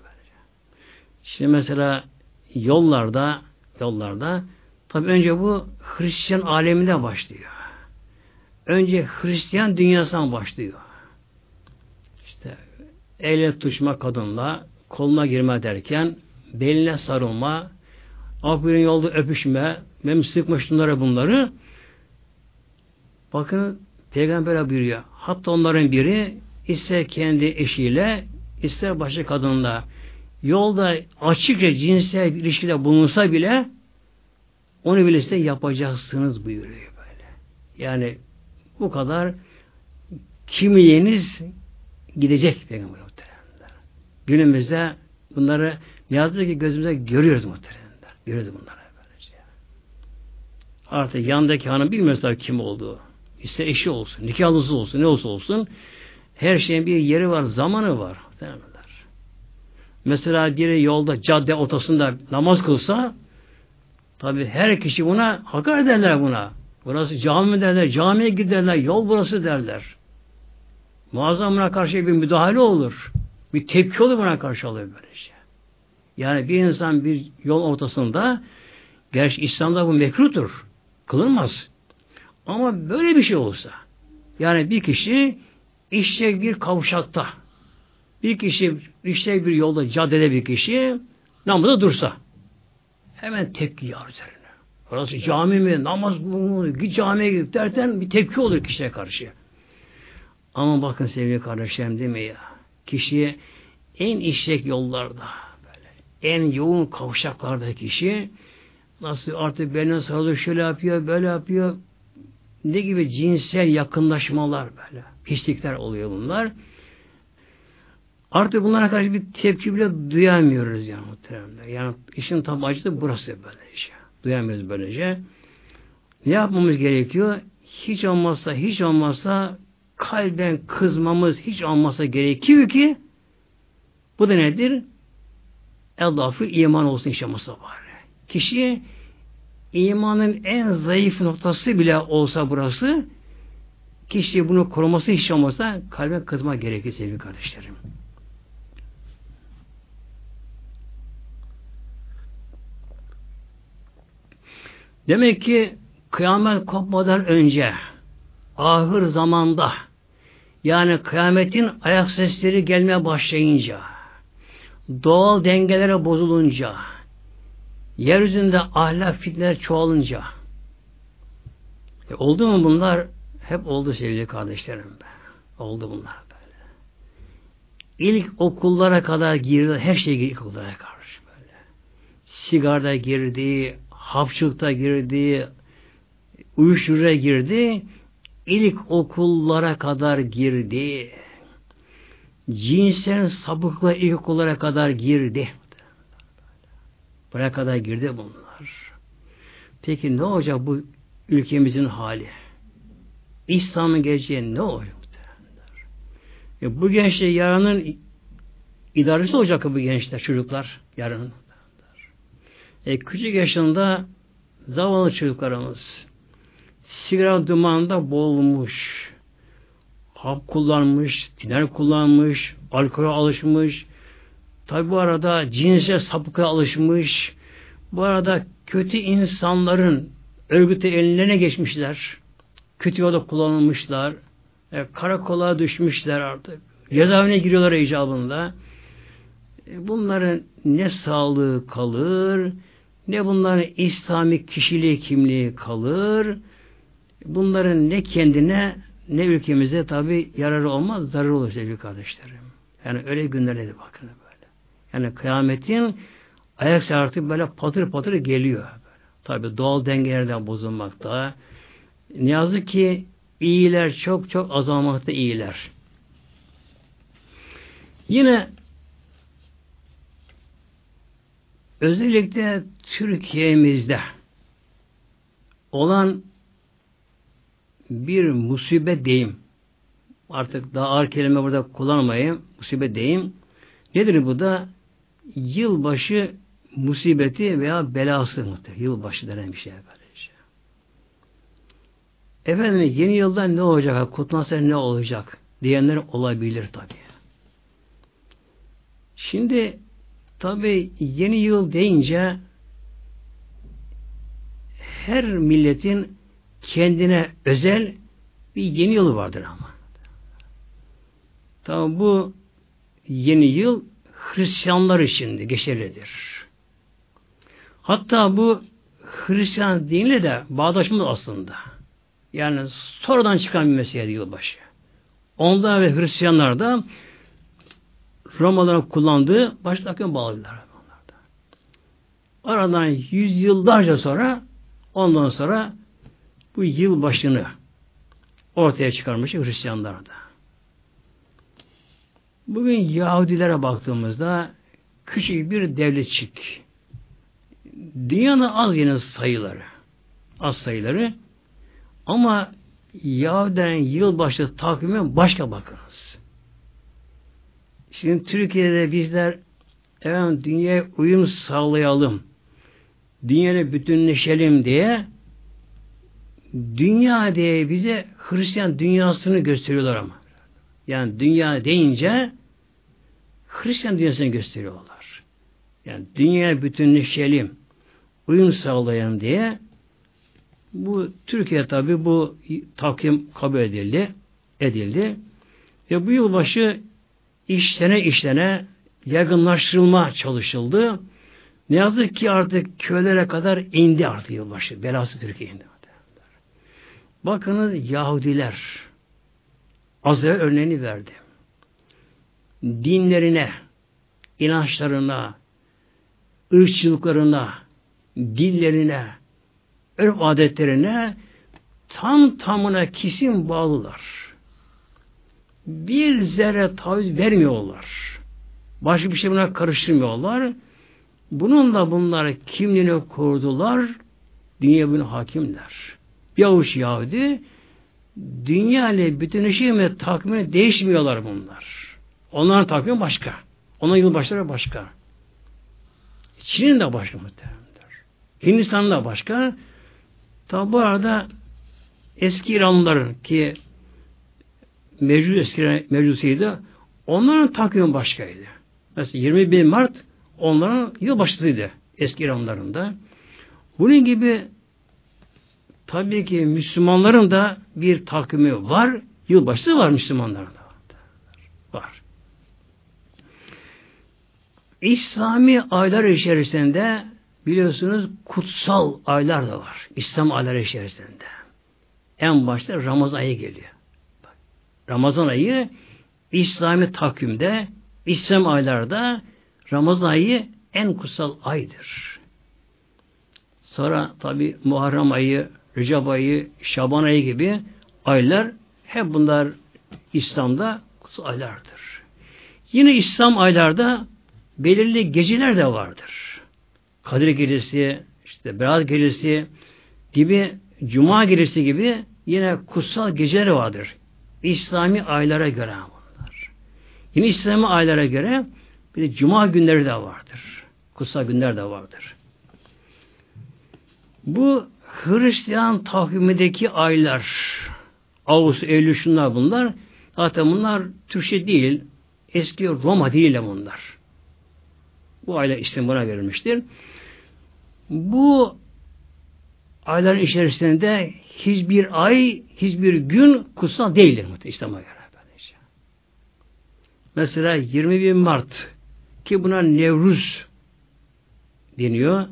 Speaker 1: Şimdi mesela yollarda yollarda tabi önce bu Hristiyan aleminde başlıyor. Önce Hristiyan dünyasından başlıyor. İşte elle tutuşma kadınla koluna girme derken beline sarılma abirin yolda öpüşme mem sıkma şunları bunları bakın peygamber buyuruyor. Hatta onların biri ister kendi eşiyle ister başka kadınla yolda açıkça cinsel bir ilişkide bulunsa bile onu bile yapacaksınız buyuruyor böyle. Yani bu kadar kimliğiniz gidecek Peygamber muhteremler. Günümüzde bunları ne yazık ki gözümüze görüyoruz muhteremler. Görüyoruz bunları böylece. Artık yandaki hanım bilmiyorlar kim olduğu. İster eşi olsun, nikahlısı olsun, ne olsa olsun. Her şeyin bir yeri var, zamanı var. Muhteremler. Mesela biri yolda, cadde otosunda namaz kılsa tabi her kişi buna hakaret ederler buna. Burası cami derler, camiye giderler, yol burası derler. Muazzam buna karşı bir müdahale olur. Bir tepki olur buna karşı oluyor böylece. Yani bir insan bir yol ortasında gerçi İslam'da bu mekruhtur. Kılınmaz. Ama böyle bir şey olsa yani bir kişi işlek bir kavşakta bir kişi işte bir yolda caddede bir kişi namazda dursa hemen tepki yağar üzerine. Orası cami mi, namaz mı, git camiye gidip derken bir tepki olur kişiye karşı. Ama bakın sevgili kardeşlerim değil mi ya? Kişiye en işlek yollarda böyle, en yoğun kavşaklarda kişi nasıl artık beline sarılıyor, şöyle yapıyor, böyle yapıyor. Ne gibi cinsel yakınlaşmalar böyle. Pislikler oluyor bunlar. Artık bunlara karşı bir tepki bile duyamıyoruz yani muhteremler. Yani işin tam acısı burası böylece. Duyamıyoruz böylece. Ne yapmamız gerekiyor? Hiç olmazsa, hiç olmazsa kalben kızmamız hiç olmazsa gerekiyor ki bu da nedir? Eldafı iman olsun inşallah var. Kişi imanın en zayıf noktası bile olsa burası kişi bunu koruması hiç olmazsa kalbe kızma gerekir sevgili kardeşlerim. Demek ki kıyamet kopmadan önce ahır zamanda yani kıyametin ayak sesleri gelmeye başlayınca doğal dengelere bozulunca yeryüzünde ahlak fitneler çoğalınca e, oldu mu bunlar? Hep oldu sevgili kardeşlerim be. Oldu bunlar böyle. İlk okullara kadar girdi, her şey girdi okullara karşı böyle. Sigarda girdi, hapçılıkta girdi, uyuşturucuya girdi, ilk okullara kadar girdi. Cinsel sapıkla ilk okullara kadar girdi. Buraya kadar girdi bunlar. Peki ne olacak bu ülkemizin hali? İslam'ın geleceği ne olacak? E bu gençler yarının idaresi olacak bu gençler, çocuklar yarın. E küçük yaşında zavallı çocuklarımız sigara dumanında boğulmuş, hap kullanmış, tiner kullanmış, alkole alışmış, tabi bu arada cinsel sapıklığa alışmış, bu arada kötü insanların örgütü ellerine geçmişler, kötü yolda kullanılmışlar, e, karakola düşmüşler artık, cezaevine giriyorlar icabında. E, bunların ne sağlığı kalır, ne bunların İslami kişiliği kimliği kalır, bunların ne kendine ne ülkemize tabi yararı olmaz, zararı olur sevgili kardeşlerim. Yani öyle günlerde de bakın. Yani kıyametin ayak artık böyle patır patır geliyor. Tabi doğal dengelerden bozulmakta. Ne yazık ki iyiler çok çok azalmakta iyiler. Yine özellikle Türkiye'mizde olan bir musibet deyim. Artık daha ağır kelime burada kullanmayayım. Musibet deyim. Nedir bu da? Yılbaşı musibeti veya belası mıdır? Yılbaşı denen bir şey böylece. Efendim yeni yılda ne olacak? Kutlansa ne olacak? Diyenler olabilir tabi. Şimdi tabi yeni yıl deyince her milletin kendine özel bir yeni yılı vardır ama. Tamam bu yeni yıl Hristiyanlar için geçerlidir. Hatta bu Hristiyan diniyle de bağdaşmaz aslında. Yani sonradan çıkan bir mesele yılbaşı. Onlar ve Hristiyanlar da Romalıların kullandığı başka akım bağlılar. Aradan yüzyıllarca sonra ondan sonra bu yıl başını ortaya çıkarmış Hristiyanlar da. Bugün Yahudilere baktığımızda küçük bir devletçik. Dünyanın az yine sayıları. Az sayıları. Ama Yahudilerin yılbaşı takvimi başka bakınız. Şimdi Türkiye'de bizler efendim dünyaya uyum sağlayalım, dünyayla bütünleşelim diye dünya diye bize Hristiyan dünyasını gösteriyorlar ama. Yani dünya deyince Hristiyan dünyasını gösteriyorlar. Yani dünya bütünleşelim, uyum sağlayalım diye bu Türkiye tabi bu takvim kabul edildi, edildi. Ve bu yılbaşı işlene işlene yaygınlaştırılma çalışıldı. Ne yazık ki artık köylere kadar indi artık yılbaşı. Belası Türkiye indi. Bakınız Yahudiler az evvel örneğini verdi. Dinlerine, inançlarına, ırkçılıklarına, dillerine, örf adetlerine tam tamına kesin bağlılar. Bir zerre taviz vermiyorlar. Başka bir şey buna karıştırmıyorlar. Bununla bunlar kimliğini kurdular, dünya bunu hakimler. Bir avuç Yahudi dünya ile bütünleşiyor ve takvimi değişmiyorlar bunlar. Onların takvimi başka. Onların yılbaşları başka. Çin'in de başka muhtemelendir. Hindistan'ın da başka. Tabi bu arada eski İranlıların ki mevcut eski mevcusuydu onların takvimi başkaydı. Mesela 21 Mart onların yılbaşısıydı eski İranlıların da. Bunun gibi tabii ki Müslümanların da bir takvimi var. Yılbaşı var Müslümanların da. Var. İslami aylar içerisinde biliyorsunuz kutsal aylar da var. İslam ayları içerisinde. En başta Ramazan ayı geliyor. Ramazan ayı İslami takvimde, İslam aylarda Ramazan ayı en kutsal aydır. Sonra tabi Muharrem ayı, Recep ayı, Şaban ayı gibi aylar hep bunlar İslam'da kutsal aylardır. Yine İslam aylarda belirli geceler de vardır. Kadir gecesi, işte Berat gecesi gibi, Cuma gecesi gibi yine kutsal geceler vardır. İslami aylara göre bunlar. Yine İslami aylara göre bir de Cuma günleri de vardır. Kutsal günler de vardır. Bu Hristiyan takvimindeki aylar Ağustos, Eylül şunlar bunlar. Zaten bunlar Türkçe değil. Eski Roma değil bunlar. Bu aylar buna verilmiştir. Bu ayların içerisinde hiçbir ay, hiçbir gün kutsal değildir İslam'a göre. Mesela 21 Mart ki buna Nevruz deniyor.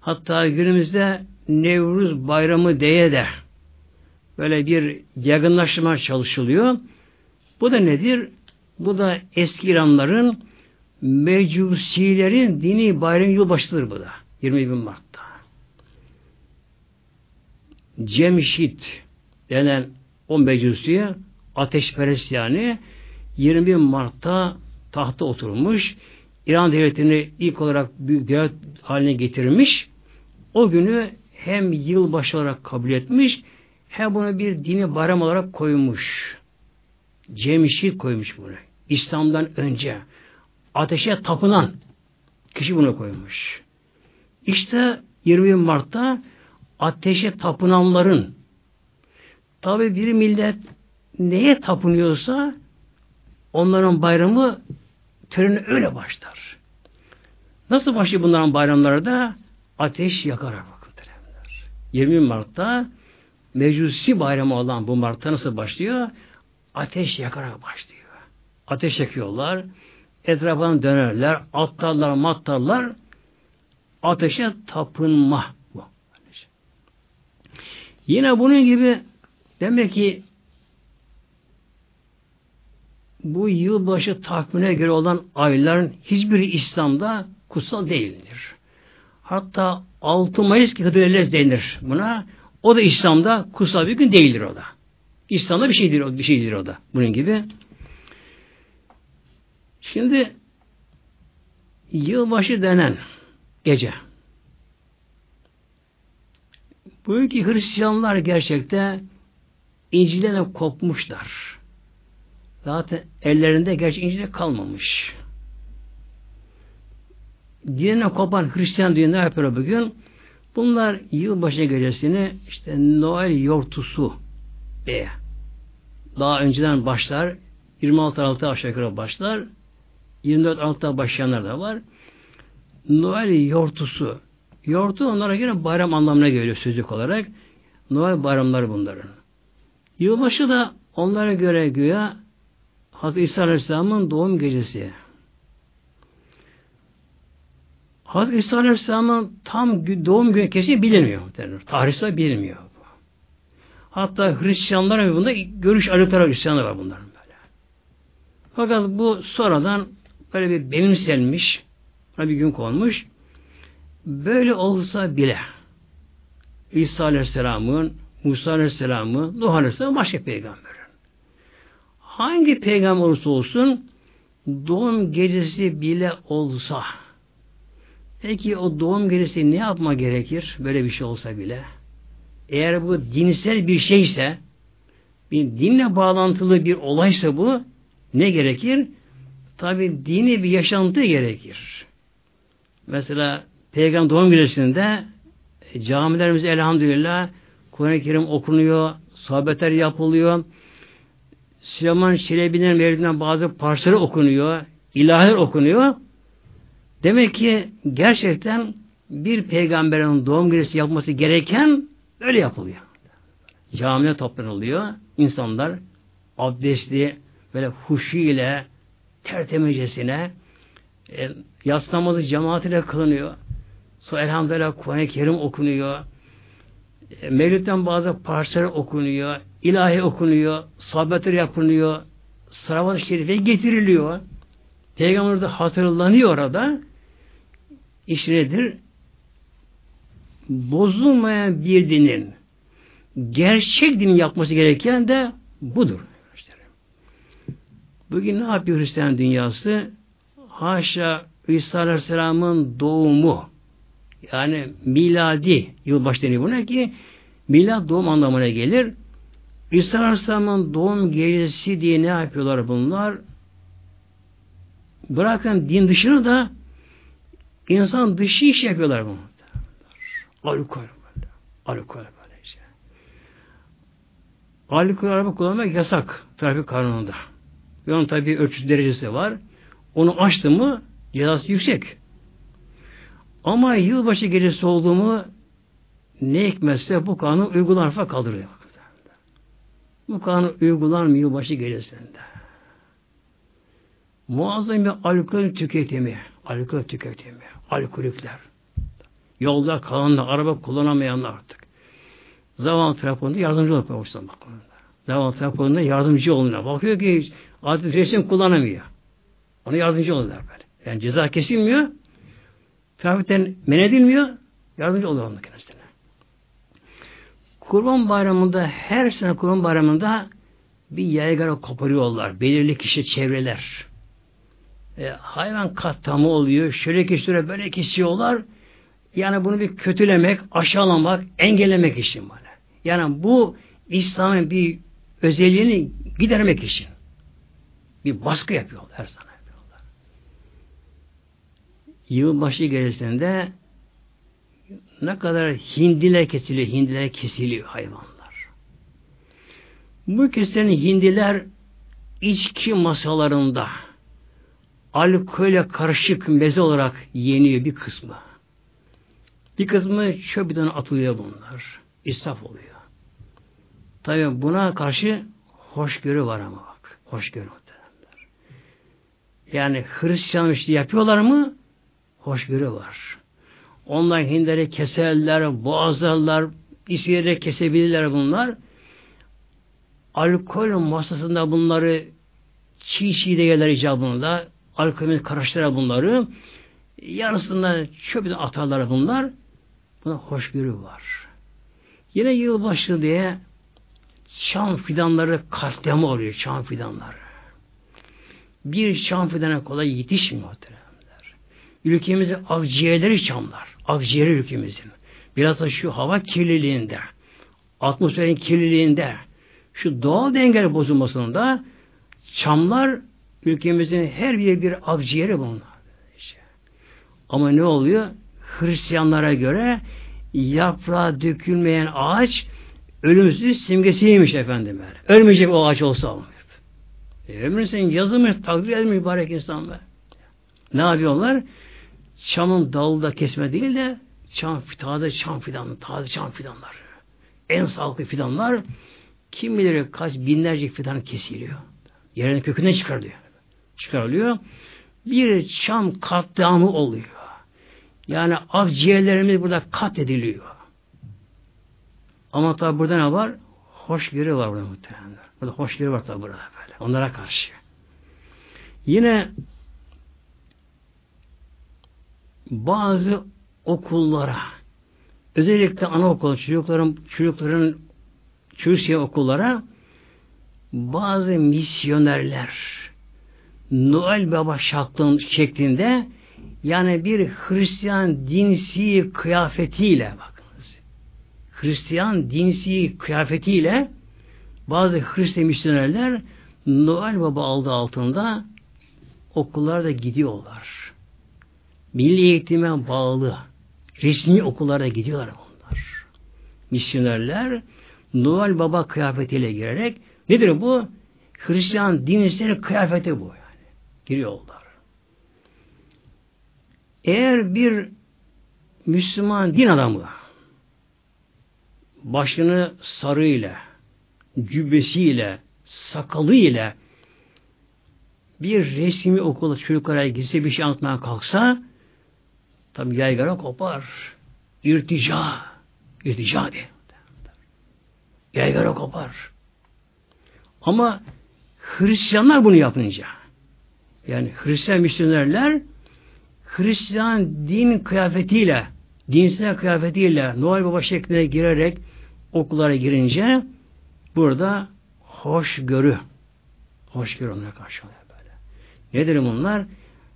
Speaker 1: Hatta günümüzde Nevruz bayramı diye de böyle bir yaygınlaşma çalışılıyor. Bu da nedir? Bu da eski İranların mecusilerin dini bayram yılbaşıdır bu da. 21 Mart'ta. Cemşit denen o mecusiye ateşperest yani 21 Mart'ta tahta oturmuş. İran devletini ilk olarak büyük devlet haline getirmiş. O günü hem yılbaşı olarak kabul etmiş hem bunu bir dini bayram olarak koymuş. Cemşit koymuş bunu. İslam'dan önce ateşe tapınan kişi bunu koymuş. İşte 20 Mart'ta ateşe tapınanların tabi bir millet neye tapınıyorsa onların bayramı töreni öyle başlar. Nasıl başlıyor bunların bayramları da? Ateş yakarak. 20 Mart'ta Mecusi bayramı olan bu Mart'ta nasıl başlıyor? Ateş yakarak başlıyor. Ateş yakıyorlar. Etrafından dönerler. Atlarlar, matlarlar. Ateşe tapınma. Bu. Yine bunun gibi demek ki bu yılbaşı takvimine göre olan ayların hiçbiri İslam'da kutsal değildir. Hatta 6 Mayıs ki Hıdrellez denir buna. O da İslam'da kutsal bir gün değildir o da. İslam'da bir şeydir, bir şeydir o da. Bunun gibi. Şimdi yılbaşı denen gece bugünkü Hristiyanlar gerçekte İncil'den kopmuşlar. Zaten ellerinde gerçi İncil'de kalmamış. Dinine kopan Hristiyan ne yapıyor bugün? Bunlar yılbaşı gecesini işte Noel yortusu diye daha önceden başlar 26 Aralık'ta aşağı yukarı başlar 24 Aralık'ta başlayanlar da var. Noel yortusu. Yortu onlara göre bayram anlamına geliyor sözlük olarak. Noel bayramları bunların. Yılbaşı da onlara göre güya Hazreti İsa Aleyhisselam'ın doğum gecesi. Hazreti İsa Aleyhisselam'ın tam doğum günü kesin bilinmiyor. Tarihsel bilinmiyor. Hatta Hristiyanlar bunda görüş ayrılıkları Hristiyanlar var bunların böyle. Fakat bu sonradan böyle bir benimsenmiş bir gün konmuş. Böyle olsa bile İsa Aleyhisselam'ın, Musa Aleyhisselam'ın, Nuh Aleyhisselam'ın başka peygamberin. Hangi peygamber olursa olsun doğum gecesi bile olsa Peki o doğum gecesi ne yapma gerekir? Böyle bir şey olsa bile. Eğer bu dinsel bir şeyse, bir dinle bağlantılı bir olaysa bu, ne gerekir? Tabi dini bir yaşantı gerekir. Mesela Peygamber doğum gecesinde e, camilerimiz elhamdülillah Kur'an-ı Kerim okunuyor, sohbetler yapılıyor. Süleyman Çelebi'nin verdiğinden bazı parçaları okunuyor, ilahiler okunuyor. Demek ki gerçekten bir peygamberin doğum gecesi yapması gereken Öyle yapılıyor. Camide toplanılıyor. İnsanlar abdestli böyle huşu ile tertemecesine e, yas namazı cemaatiyle kılınıyor. Sonra elhamdülillah Kur'an-ı Kerim okunuyor. E, Mevlüt'ten bazı parçalar okunuyor. ilahi okunuyor. Sohbetler yapılıyor. Sıravat-ı Şerife getiriliyor. Peygamber de hatırlanıyor orada. İş nedir? Bozulmayan bir dinin gerçek din yapması gereken de budur. Bugün ne yapıyor Hristiyan dünyası? Haşa İsa Aleyhisselam'ın doğumu yani miladi yılbaşı deniyor buna ki milad doğum anlamına gelir. İsa Aleyhisselam'ın doğum gecesi diye ne yapıyorlar bunlar? Bırakın din dışını da insan dışı iş yapıyorlar bunu. Alkol böyle. Alkol böylece. Alkol araba kullanmak yasak trafik kanununda. Ve onun tabi ölçüsü derecesi var. Onu açtı mı cezası yüksek. Ama yılbaşı gecesi olduğumu ne hikmetse bu kanun uygulanırsa kaldırıyor. Bu kanun uygulanmıyor yılbaşı gecesinde. Muazzam bir alkol tüketimi, alkol tüketimi, alkolikler. Yolda kalanlar, araba kullanamayanlar artık. Zaman trafonunda yardımcı olmak başlamak Zaman trafonunda yardımcı olunlar. Bakıyor ki artık resim kullanamıyor. Ona yardımcı olurlar böyle. Yani ceza kesilmiyor. Trafikten men edilmiyor. Yardımcı oluyor onun kendisine. Kurban bayramında her sene kurban bayramında bir yaygara koparıyorlar. Belirli kişi çevreler. E, hayvan katlamı oluyor. Şöyle kesiyorlar, böyle kesiyorlar. Yani bunu bir kötülemek, aşağılamak, engellemek için böyle. Yani bu İslam'ın bir özelliğini gidermek için. Bir baskı yapıyorlar her zaman yapıyorlar. Yılbaşı gerisinde ne kadar hindiler kesiliyor, hindiler kesiliyor hayvanlar. Bu kesilen hindiler içki masalarında alkole karışık meze olarak yeniyor bir kısmı. Bir kısmı çöpten atılıyor bunlar. İsraf oluyor. Tabi buna karşı hoşgörü var ama bak. Hoşgörü muhtemelenler. Yani Hristiyan işte yapıyorlar mı? Hoşgörü var. Onlar hindleri keserler, boğazlarlar, isteyerek kesebilirler bunlar. Alkol masasında bunları çiğ çiğ de yerler icabında alkolün karıştırar bunları. Yarısından çöpten atarlar bunlar. Buna hoşgörü var. Yine yılbaşı diye çam fidanları katliamı oluyor. Çam fidanları. Bir çam fidana kolay yetişmiyor. Ülkemizin akciğerleri çamlar. Akciğeri ülkemizin. Biraz da şu hava kirliliğinde, atmosferin kirliliğinde, şu doğal dengeler bozulmasında çamlar ülkemizin her bir bir akciğeri bunlar. Ama ne oluyor? Hristiyanlara göre yaprağı dökülmeyen ağaç ölümsüz simgesiymiş efendim. Ölmeyecek o ağaç olsa olmuyor. E, ömrün senin yazılmış, takdir edilmiş mübarek insan be. Ne yapıyorlar? Çamın dalı da kesme değil de çam, taze çam fidanı, taze çam fidanlar. En sağlıklı fidanlar kim bilir kaç binlerce fidan kesiliyor. Yerin kökünden çıkarılıyor. Çıkarılıyor. Bir çam katliamı oluyor. Yani akciğerlerimiz burada kat ediliyor. Ama tabi burada ne var? Hoşgörü var burada muhtemelen. Burada hoşgörü var tabi burada böyle. Onlara karşı. Yine bazı okullara özellikle anaokulu çocukların çocukların çocuk okullara bazı misyonerler Noel Baba şaklın şeklinde yani bir Hristiyan dinsi kıyafetiyle bakınız. Hristiyan dinsi kıyafetiyle bazı Hristiyan misyonerler Noel Baba aldı altında okullarda gidiyorlar. Milli eğitime bağlı resmi okullara gidiyorlar onlar. Misyonerler Noel Baba kıyafetiyle girerek nedir bu? Hristiyan dinistlerin kıyafeti bu. Giriyorlar. Eğer bir Müslüman din adamı başını sarıyla, cübbesiyle, sakalıyla bir resmi okula çocuklara gitse bir şey anlatmaya kalksa tabi yaygara kopar. İrtica. İrtica de. Yaygara kopar. Ama Hristiyanlar bunu yapınca yani Hristiyan misyonerler Hristiyan din kıyafetiyle dinsel kıyafetiyle Noel Baba şeklinde girerek okullara girince burada hoşgörü hoşgörü onlara karşı böyle. Nedir bunlar?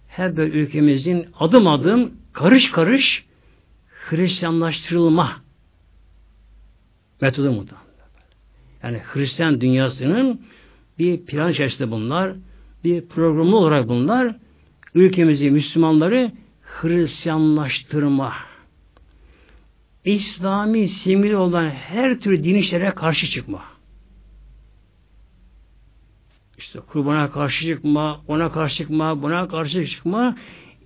Speaker 1: Hep böyle ülkemizin adım adım karış karış Hristiyanlaştırılma metodu muhtemelen. Yani Hristiyan dünyasının bir plan içerisinde bunlar, bir programı olarak bunlar ülkemizi, Müslümanları Hristiyanlaştırma. İslami simgeli olan her türlü din işlere karşı çıkma. İşte kurbana karşı çıkma, ona karşı çıkma, buna karşı çıkma,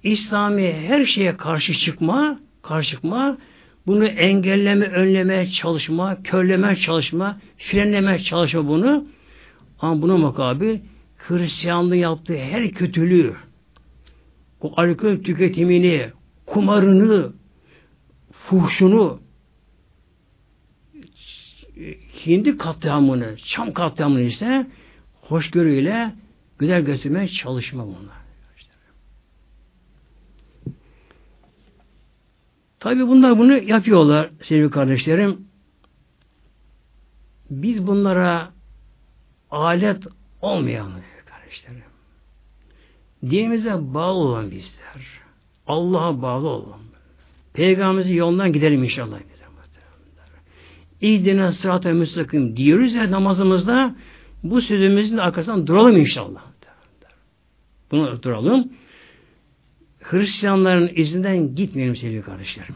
Speaker 1: İslami her şeye karşı çıkma, karşı çıkma, bunu engelleme, önleme çalışma, körleme çalışma, frenleme çalışma bunu. Ama buna mukabil Hristiyanlığın yaptığı her kötülüğü, o alkol tüketimini, kumarını, fuhşunu, hindi katliamını, çam katliamını ise hoşgörüyle güzel göstermeye çalışma bunlar. Tabi bunlar bunu yapıyorlar sevgili kardeşlerim. Biz bunlara alet olmayalım kardeşlerim. Dinimize bağlı olan bizler. Allah'a bağlı olalım. Peygamberimizin yolundan gidelim inşallah. İhdine sırat-ı müstakim diyoruz ya namazımızda bu sözümüzün arkasından duralım inşallah. Bunu duralım. Hristiyanların izinden gitmeyelim sevgili kardeşlerim.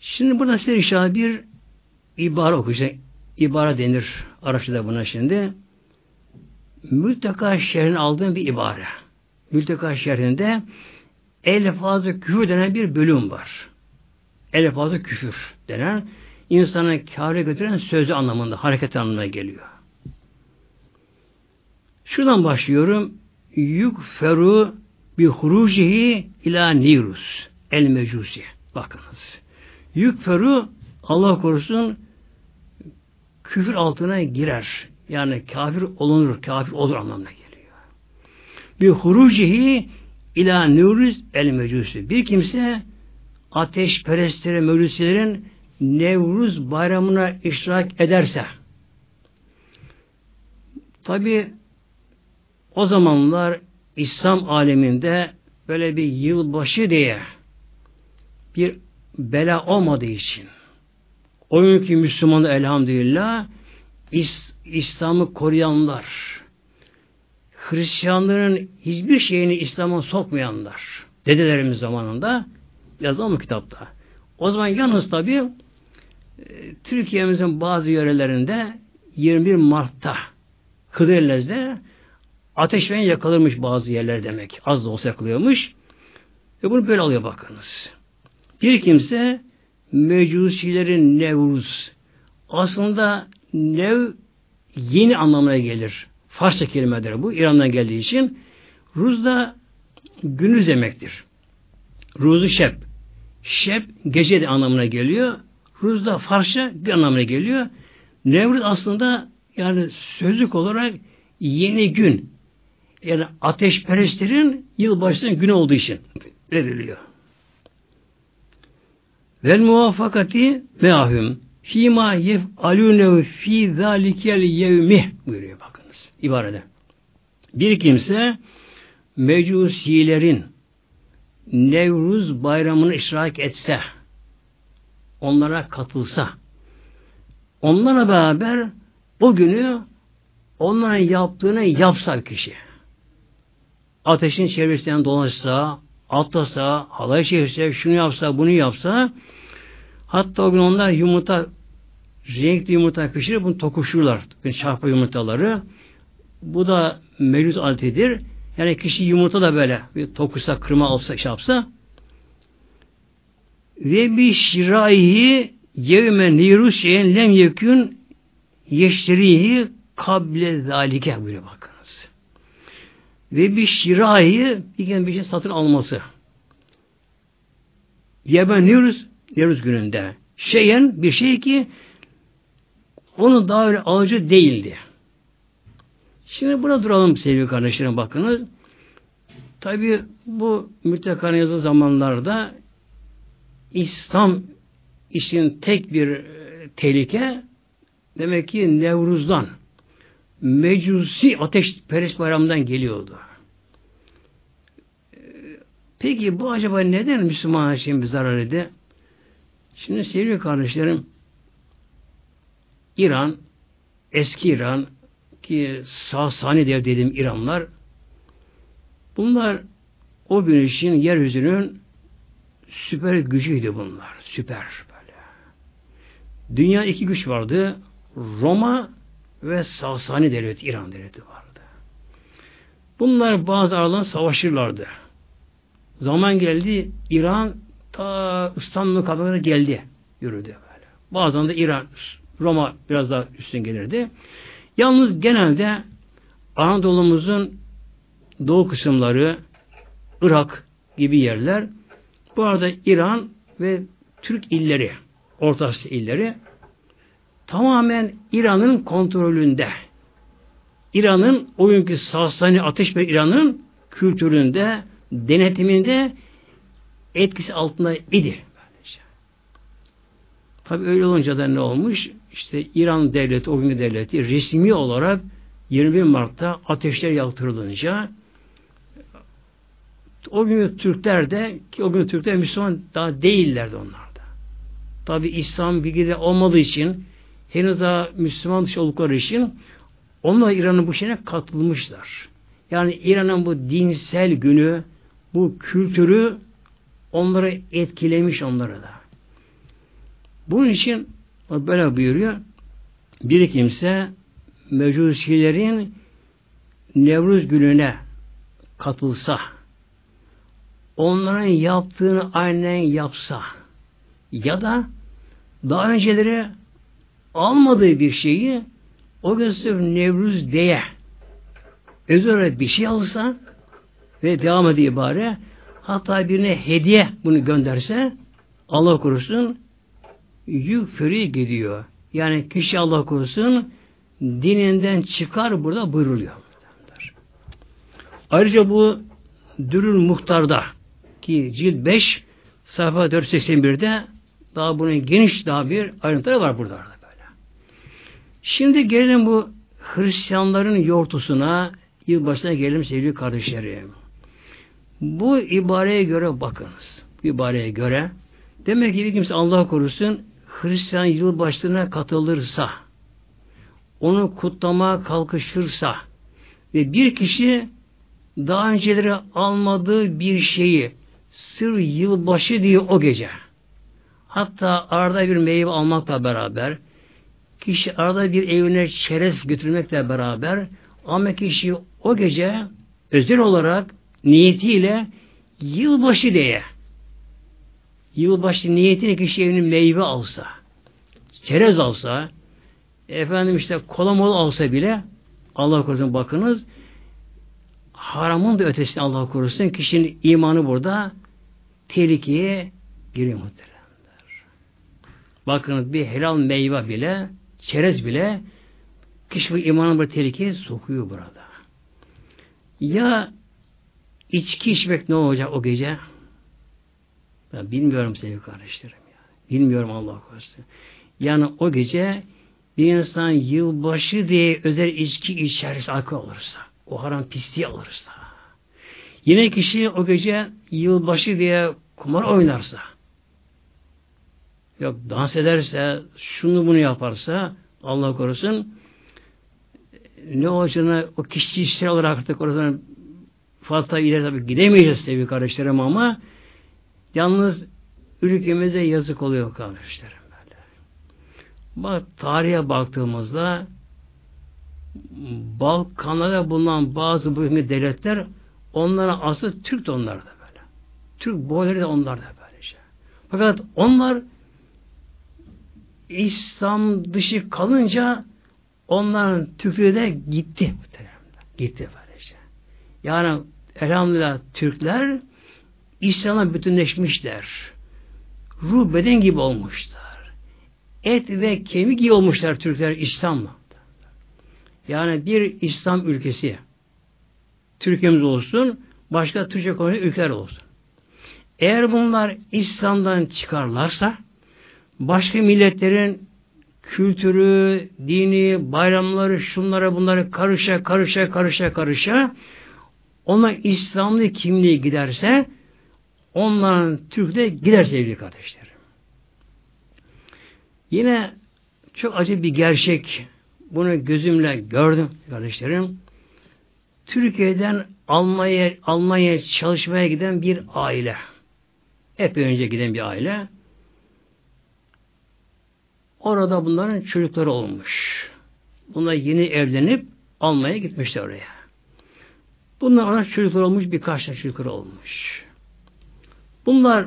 Speaker 1: Şimdi burada size inşallah bir ibare okuyacak. İbare denir Arapçada buna şimdi. Mülteka şerhin aldığım bir ibare. Mülteka şerhinde elfazı küfür denen bir bölüm var. Elfazı küfür denen insanı kâre götüren sözü anlamında, hareket anlamına geliyor. Şuradan başlıyorum. Yukferu bi hurucihi ila nirus el mecusi. Bakınız. Yukferu Allah korusun küfür altına girer. Yani kafir olunur, kafir olur anlamına geliyor. Bir hurucihi ila nuruz el mecusi. Bir kimse ateşperestlere, mevlüsilerin Nevruz bayramına iştirak ederse tabi o zamanlar İslam aleminde böyle bir yılbaşı diye bir bela olmadığı için o günkü Müslüman elhamdülillah İslam'ı koruyanlar Hristiyanların hiçbir şeyini İslam'a sokmayanlar dedelerimiz zamanında yazılan mı kitapta. O zaman yalnız tabi e, Türkiye'mizin bazı yörelerinde 21 Mart'ta Hıdrellez'de ateşven yakalırmış bazı yerler demek. Az da olsa yakılıyormuş. Ve bunu böyle alıyor bakınız. Bir kimse mecusilerin Nevruz aslında nev yeni anlamına gelir. Farsça kelimedir bu. İran'dan geldiği için. Ruz da günüz demektir. Ruzu şep. Şep gece de anlamına geliyor. Ruz da Farsça bir anlamına geliyor. Nevruz aslında yani sözlük olarak yeni gün. Yani ateşperestlerin yılbaşının günü olduğu için veriliyor. Vel muvaffakati meahüm fîmâ yef'alûnev fî zâlikel yevmi buyuruyor bakınız ibarede. Bir kimse mecusilerin Nevruz bayramını iştirak etse onlara katılsa onlara beraber o günü onların yaptığını yapsa bir kişi ateşin çevresinden dolaşsa atlasa, halay çevirse, şunu yapsa, bunu yapsa hatta o gün onlar yumurta renkli yumurta pişirir, bunu tokuşurlar. Çarpı yumurtaları. Bu da mevlüt adetidir. Yani kişi yumurta da böyle bir tokuşsa, kırma alsa, şey ve bir şiraihi yevme nirus şeyen lem yekün yeşterihi kable zalike buyuruyor bakınız. Ve bir şirayı bir bir şey satın alması. Yevme nirus nirus gününde. Şeyen bir şey ki onun daha öyle alıcı değildi. Şimdi burada duralım sevgili kardeşlerim bakınız. Tabi bu mütekanın yazı zamanlarda İslam işin tek bir e, tehlike demek ki Nevruz'dan mecusi ateş perest bayramından geliyordu. E, peki bu acaba neden Müslüman için bir zarar edi? Şimdi sevgili kardeşlerim İran, eski İran ki Sasani dev dediğim İranlar bunlar o gün için yeryüzünün süper gücüydü bunlar. Süper böyle. Dünya iki güç vardı. Roma ve Sasani devleti, İran devleti vardı. Bunlar bazı aralarında savaşırlardı. Zaman geldi, İran ta İstanbul kadar geldi. Yürüdü böyle. Bazen de İran, Roma biraz daha üstün gelirdi. Yalnız genelde Anadolu'muzun doğu kısımları, Irak gibi yerler, bu arada İran ve Türk illeri, Orta Asya illeri tamamen İran'ın kontrolünde. İran'ın o günkü Sasani Ateş ve İran'ın kültüründe, denetiminde etkisi altında idi. Tabi öyle olunca da ne olmuş? İşte İran devleti, o günkü devleti resmi olarak 21 Mart'ta ateşler yaktırılınca o gün Türkler de ki o gün Türkler Müslüman daha değillerdi onlarda. Tabi İslam bilgide olmadığı için henüz daha Müslüman dışı oldukları için onlar İran'ın bu şeyine katılmışlar. Yani İran'ın bu dinsel günü, bu kültürü onları etkilemiş onları da. Bunun için böyle buyuruyor. Bir kimse mecusilerin Nevruz gününe katılsa, onların yaptığını aynen yapsa ya da daha önceleri almadığı bir şeyi o gün sırf Nevruz diye özel bir şey alsa ve devam ediyor bari hatta birine hediye bunu gönderse Allah korusun yük feri gidiyor. Yani kişi Allah korusun dininden çıkar burada buyruluyor. Ayrıca bu Dürül Muhtar'da ki cilt 5 sayfa 481'de daha bunun geniş daha bir ayrıntıları var burada böyle. Şimdi gelelim bu Hristiyanların yortusuna yılbaşına gelelim sevgili kardeşlerim. Bu ibareye göre bakınız. Bu ibareye göre demek ki bir kimse Allah korusun Hristiyan yılbaşlarına katılırsa onu kutlama kalkışırsa ve bir kişi daha önceleri almadığı bir şeyi sır yılbaşı diye o gece. Hatta arada bir meyve almakla beraber, kişi arada bir evine çerez götürmekle beraber, ama kişi o gece özel olarak niyetiyle yılbaşı diye, yılbaşı niyetiyle kişi evine meyve alsa, çerez alsa, efendim işte kola mola alsa bile, Allah korusun bakınız, haramın da ötesine Allah korusun, kişinin imanı burada tehlikeye giriyor muhteremler. Bakın bir helal meyve bile, çerez bile kişi bu imanı bir tehlikeye sokuyor burada. Ya içki içmek ne olacak o gece? Ben bilmiyorum sevgili kardeşlerim. Yani. Bilmiyorum Allah korusun. Yani o gece bir insan yılbaşı diye özel içki içerse alkol olursa, o haram pisliği alırsa, yine kişi o gece yılbaşı diye kumar oynarsa, yok dans ederse, şunu bunu yaparsa, Allah korusun, ne olacağını o kişi işler olarak artık oradan fazla ileri tabi gidemeyeceğiz sevgili kardeşlerim ama yalnız ülkemize yazık oluyor kardeşlerim. Böyle. Bak tarihe baktığımızda Balkanlarda bulunan bazı bugünkü devletler onlara asıl Türk de onlar da böyle. Türk boyları da onlar da böyle şey. Fakat onlar İslam dışı kalınca onların Türkleri de gitti. Gitti böylece. Yani elhamdülillah Türkler İslam'a bütünleşmişler. Ruh beden gibi olmuşlar. Et ve kemik gibi olmuşlar Türkler İslam'la. Yani bir İslam ülkesi Türkiye'miz olsun, başka Türkçe konuşan ülkeler olsun. Eğer bunlar İslam'dan çıkarlarsa başka milletlerin kültürü, dini, bayramları, şunlara bunları karışa karışa karışa karışa ona İslamlı kimliği giderse onların Türk'te gider sevgili kardeşlerim. Yine çok acı bir gerçek bunu gözümle gördüm kardeşlerim. Türkiye'den Almanya Almanya çalışmaya giden bir aile. Epey önce giden bir aile. Orada bunların çocukları olmuş. Bunlar yeni evlenip almaya gitmişler oraya. Bunlar ona çocuklar olmuş, birkaç tane çocuklar olmuş. Bunlar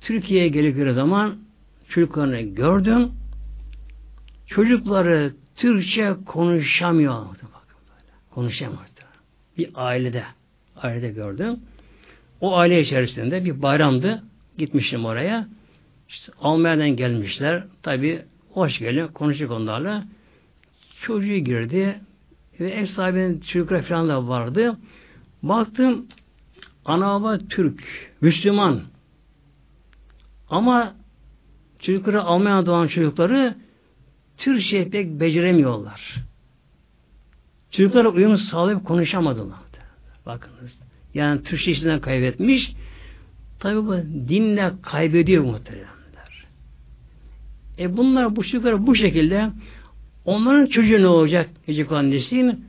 Speaker 1: Türkiye'ye geldikleri zaman çocuklarını gördüm. Çocukları Türkçe konuşamıyor. Konuşamıyor. Bir ailede ailede gördüm. O aile içerisinde bir bayramdı. Gitmişim oraya. İşte Almanya'dan gelmişler. Tabi hoş gelin. Konuşacak onlarla. Çocuğu girdi. Ve ev sahibinin çocukları falan da vardı. Baktım ana baba Türk, Müslüman. Ama çocukları Almanya'da doğan çocukları Türkçe pek beceremiyorlar. Çocuklara uyum sağlayıp konuşamadılar. Bakınız. Yani Türkçe işinden kaybetmiş. Tabi bu dinle kaybediyor muhteremler. E bunlar bu çocuklar bu şekilde onların çocuğu ne olacak? Çocuk annesinin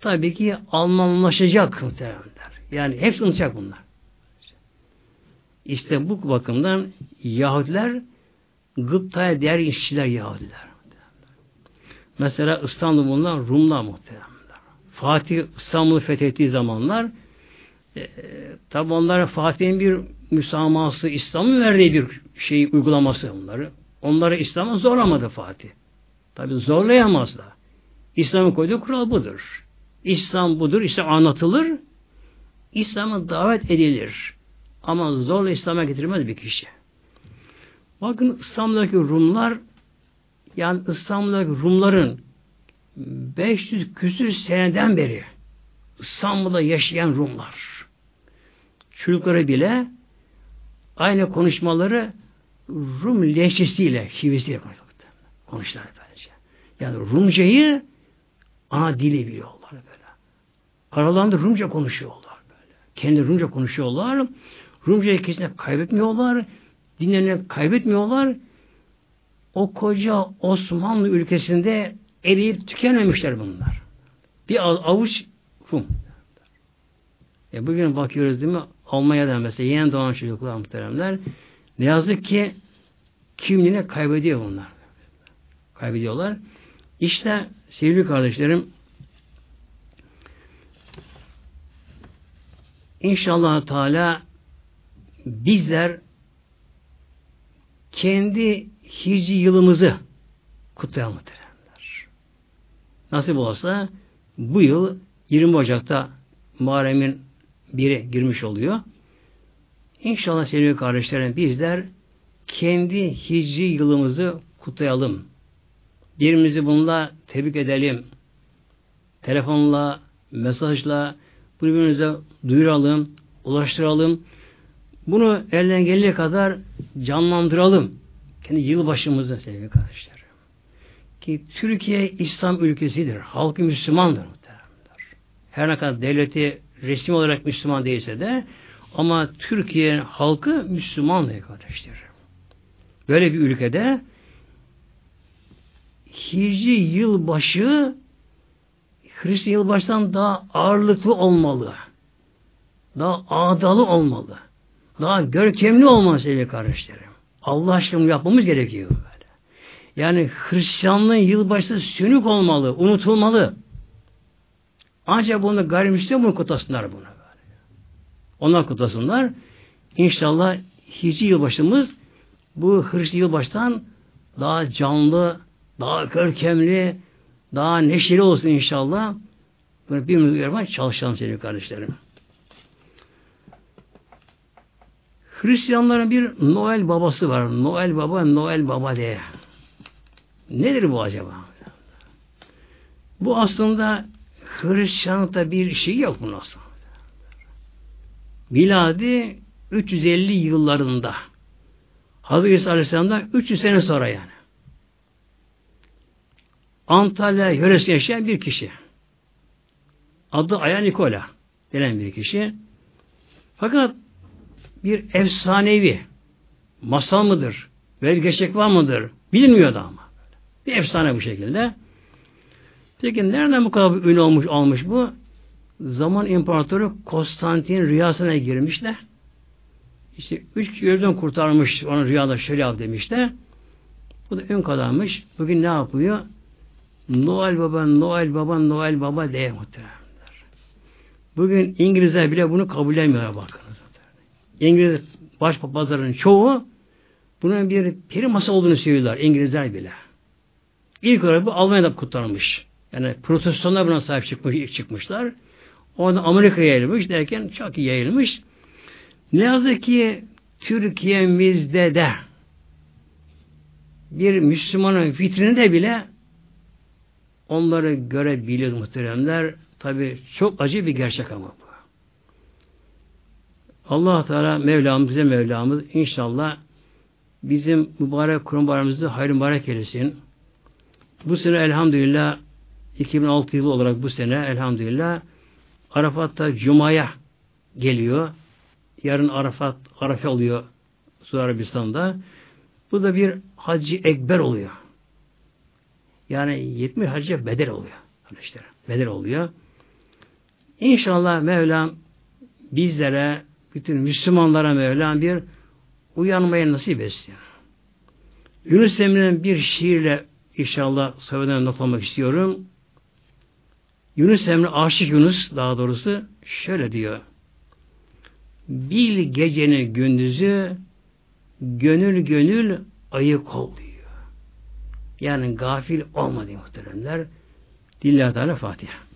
Speaker 1: tabii ki Almanlaşacak muhteremler. Yani hepsi unutacak bunlar. İşte bu bakımdan Yahudiler gıptaya değer işçiler Yahudiler. Mesela İstanbul bunlar Rumlar muhteremler. Fatih İstanbul'u fethettiği zamanlar e, tabi onlara Fatih'in bir müsamahası, İslam'ın verdiği bir şey uygulaması onları. Onları İslam'a zorlamadı Fatih. Tabi zorlayamaz da. İslam'ın koyduğu kural budur. İslam budur, İslam anlatılır, İslam'a davet edilir. Ama zorla İslam'a getirmez bir kişi. Bakın İslam'daki Rumlar yani İslam'daki Rumların 500 küsür seneden beri İstanbul'da yaşayan Rumlar çocukları bile aynı konuşmaları Rum lehçesiyle, şivesiyle konuştular böylece. Yani Rumcayı ana dili biliyorlar böyle. Aralarında Rumca konuşuyorlar böyle. Kendi Rumca konuşuyorlar. Rumcayı kesinlikle kaybetmiyorlar. Dinlerini kaybetmiyorlar. O koca Osmanlı ülkesinde eriyip tükenmemişler bunlar. Bir avuç Rum. E bugün bakıyoruz değil mi? Almanya'da mesela yeni doğan çocuklar muhteremler ne yazık ki kimliğini kaybediyor bunlar. Kaybediyorlar. İşte sevgili kardeşlerim İnşallah Teala bizler kendi hicri yılımızı kutlayalım. Nasip olsa bu yıl 20 Ocak'ta Muharrem'in biri girmiş oluyor. İnşallah sevgili kardeşlerim bizler kendi hicri yılımızı kutlayalım. Birimizi bununla tebrik edelim. Telefonla, mesajla birbirimize duyuralım, ulaştıralım. Bunu elden geldiği kadar canlandıralım. Kendi yılbaşımızı sevgili kardeşler ki Türkiye İslam ülkesidir. Halkı Müslümandır. Her ne kadar devleti resmi olarak Müslüman değilse de ama Türkiye halkı Müslüman kardeşler. Böyle bir ülkede Hicri yılbaşı Hristiyan yılbaştan daha ağırlıklı olmalı. Daha adalı olmalı. Daha görkemli olmalı sevgili kardeşlerim. Allah aşkına yapmamız gerekiyor. Yani Hristiyanlığın yılbaşı sönük olmalı, unutulmalı. Ancak bunu gayrimüslim bunu kutasınlar bunu. Onlar kutasınlar. İnşallah Hicri yılbaşımız bu Hristiyan yılbaştan daha canlı, daha görkemli, daha neşeli olsun inşallah. Böyle bir müzik çalışalım sevgili kardeşlerim. Hristiyanların bir Noel babası var. Noel baba, Noel baba diye. Nedir bu acaba? Bu aslında Hristiyanlıkta bir şey yok bunun aslında. Miladi 350 yıllarında Hazreti İsa Aleyhisselam'dan 300 sene sonra yani. Antalya yöresinde yaşayan bir kişi. Adı Aya Nikola denen bir kişi. Fakat bir efsanevi masal mıdır? Ve gerçek var mıdır? Bilinmiyordu ama. Bir efsane bu şekilde. Peki nereden bu kadar ün olmuş almış bu? Zaman İmparatoru Konstantin rüyasına girmişler. İşte üç gözden kurtarmış onu rüyada şöyle yap demişler. Bu da ön kazanmış. Bugün ne yapıyor? Noel Baba, Noel Baba, Noel Baba diye muhteremler. Bugün İngilizler bile bunu kabul etmiyorlar bakınız. İngiliz başpapazların çoğu bunun bir peri masa olduğunu söylüyorlar İngilizler bile. İlk olarak bu Almanya'da kutlanmış. Yani protestanlar buna sahip çıkmış, çıkmışlar. Oradan Amerika'ya yayılmış derken çok iyi yayılmış. Ne yazık ki Türkiye'mizde de bir Müslümanın vitrinde bile onları görebiliyor muhteremler. Tabi çok acı bir gerçek ama bu. allah Teala Mevlamız bize Mevlamız inşallah bizim mübarek Kur'an bayramımızı hayır mübarek eylesin. Bu sene elhamdülillah 2006 yılı olarak bu sene elhamdülillah Arafat'ta Cuma'ya geliyor. Yarın Arafat, Arafa oluyor Suudi Arabistan'da. Bu da bir Hacı Ekber oluyor. Yani 70 hacı bedel oluyor. Kardeşler. Bedel oluyor. İnşallah Mevlam bizlere, bütün Müslümanlara Mevlam bir uyanmayı nasip etsin. Yunus Emre'nin bir şiirle inşallah sohbetten not almak istiyorum. Yunus Emre, aşık Yunus daha doğrusu şöyle diyor. Bir gecenin gündüzü gönül gönül ayık ol diyor. Yani gafil olma diyor muhteremler. Lillahi Teala Fatiha.